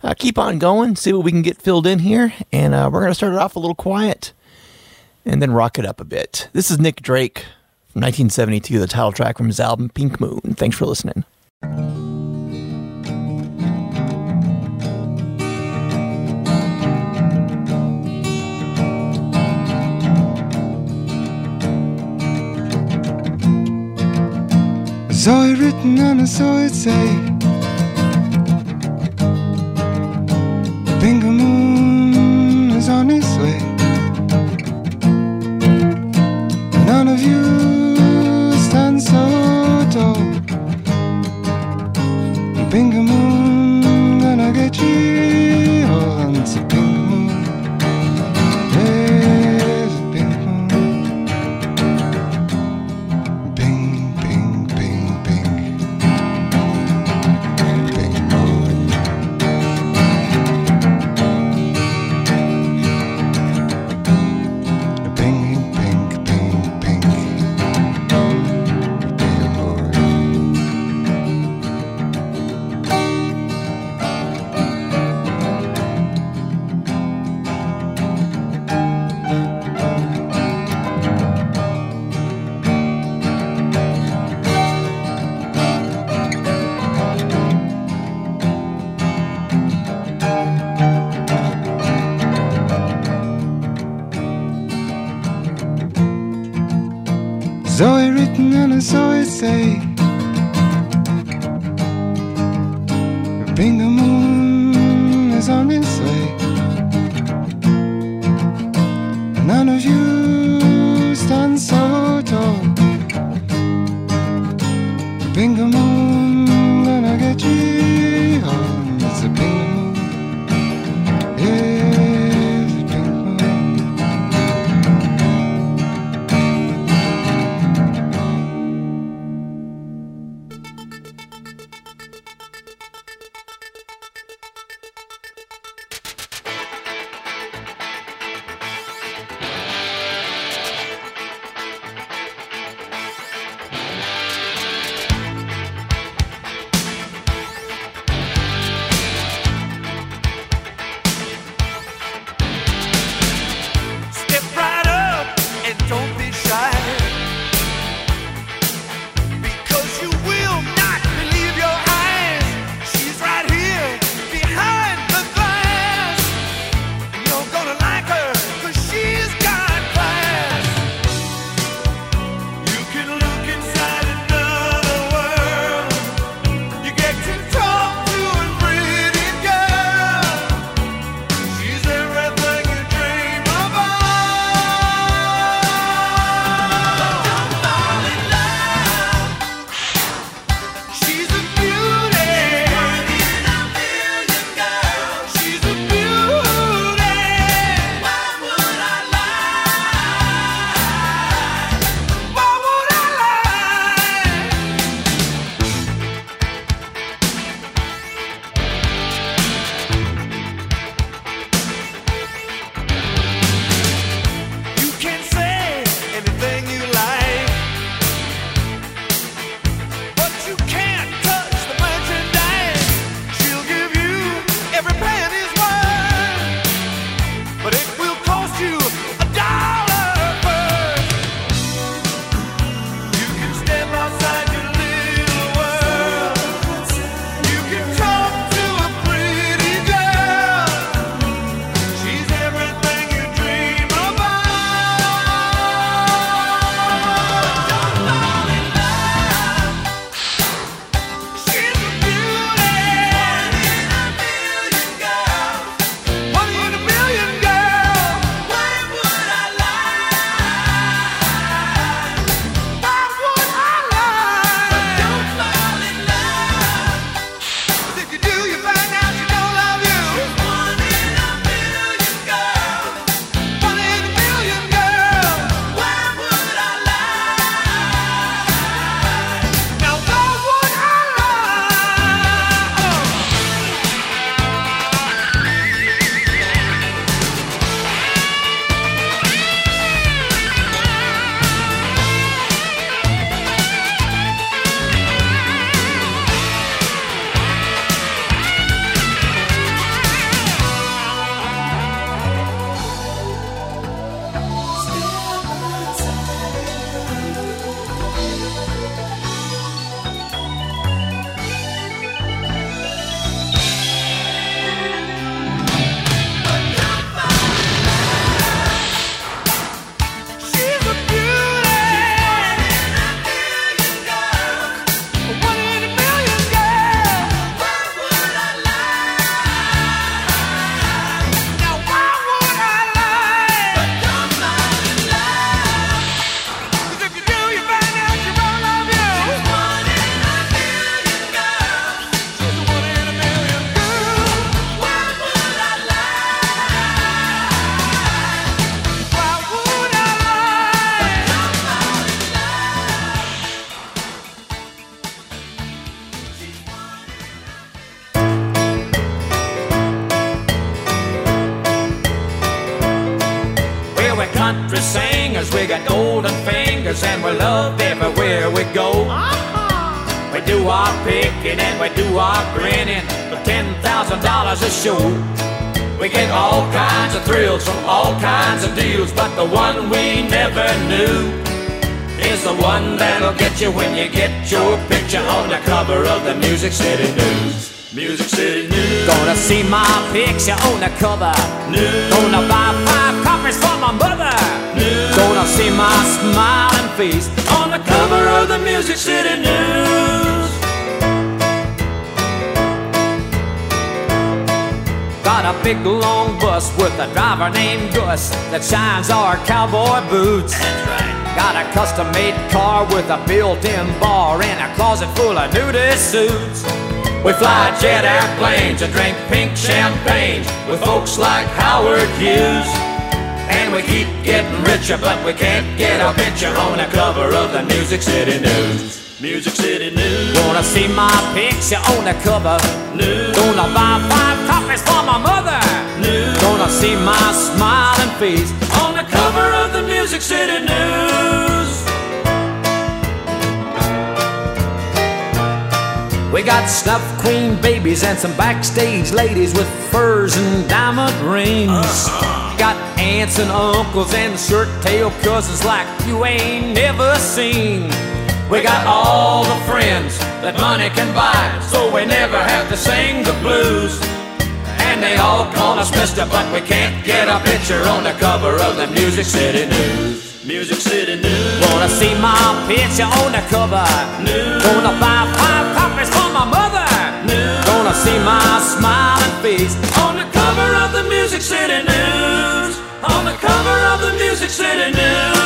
uh, keep on going, see what we can get filled in here. And uh, we're going to start it off a little quiet and then rock it up a bit. This is Nick Drake from 1972, the title track from his album Pink Moon. Thanks for listening. Saw it written and I saw it say Pink Moon is on his way. None of you stand so tall. Pink Moon gonna get you written and I say do our grinning for ten thousand dollars a show. We get all kinds of thrills from all kinds of deals, but the one we never knew is the one that'll get you when you get your picture on the cover of the Music City News. Music City News. Gonna see my picture on the cover. News. Gonna buy five copies for my mother. News. Gonna see my smiling face on the cover of the Music City News. Got a big long bus with a driver named Gus that shines our cowboy boots. That's right. Got a custom made car with a built in bar and a closet full of Nudie suits. We fly jet airplanes and drink pink champagne with folks like Howard Hughes. And we keep getting richer, but we can't get a picture on the cover of the Music City News. Music City News. Wanna see my picture on the cover? News. Gonna buy five copies for my mother. News. Gonna see my smiling face on the cover of the Music City News. We got snuff queen babies and some backstage ladies with furs and diamond rings. Uh-huh. Got aunts and uncles and shirt tail cousins like you ain't never seen. We got all the friends that money can buy, so we never have to sing the blues. And they all call us mister, but we can't get a picture on the cover of the Music City News. Music City News. Wanna see my picture on the cover? News. Gonna buy five copies for my mother? News. Gonna see my smiling face on the cover of the Music City News. On the cover of the Music City News.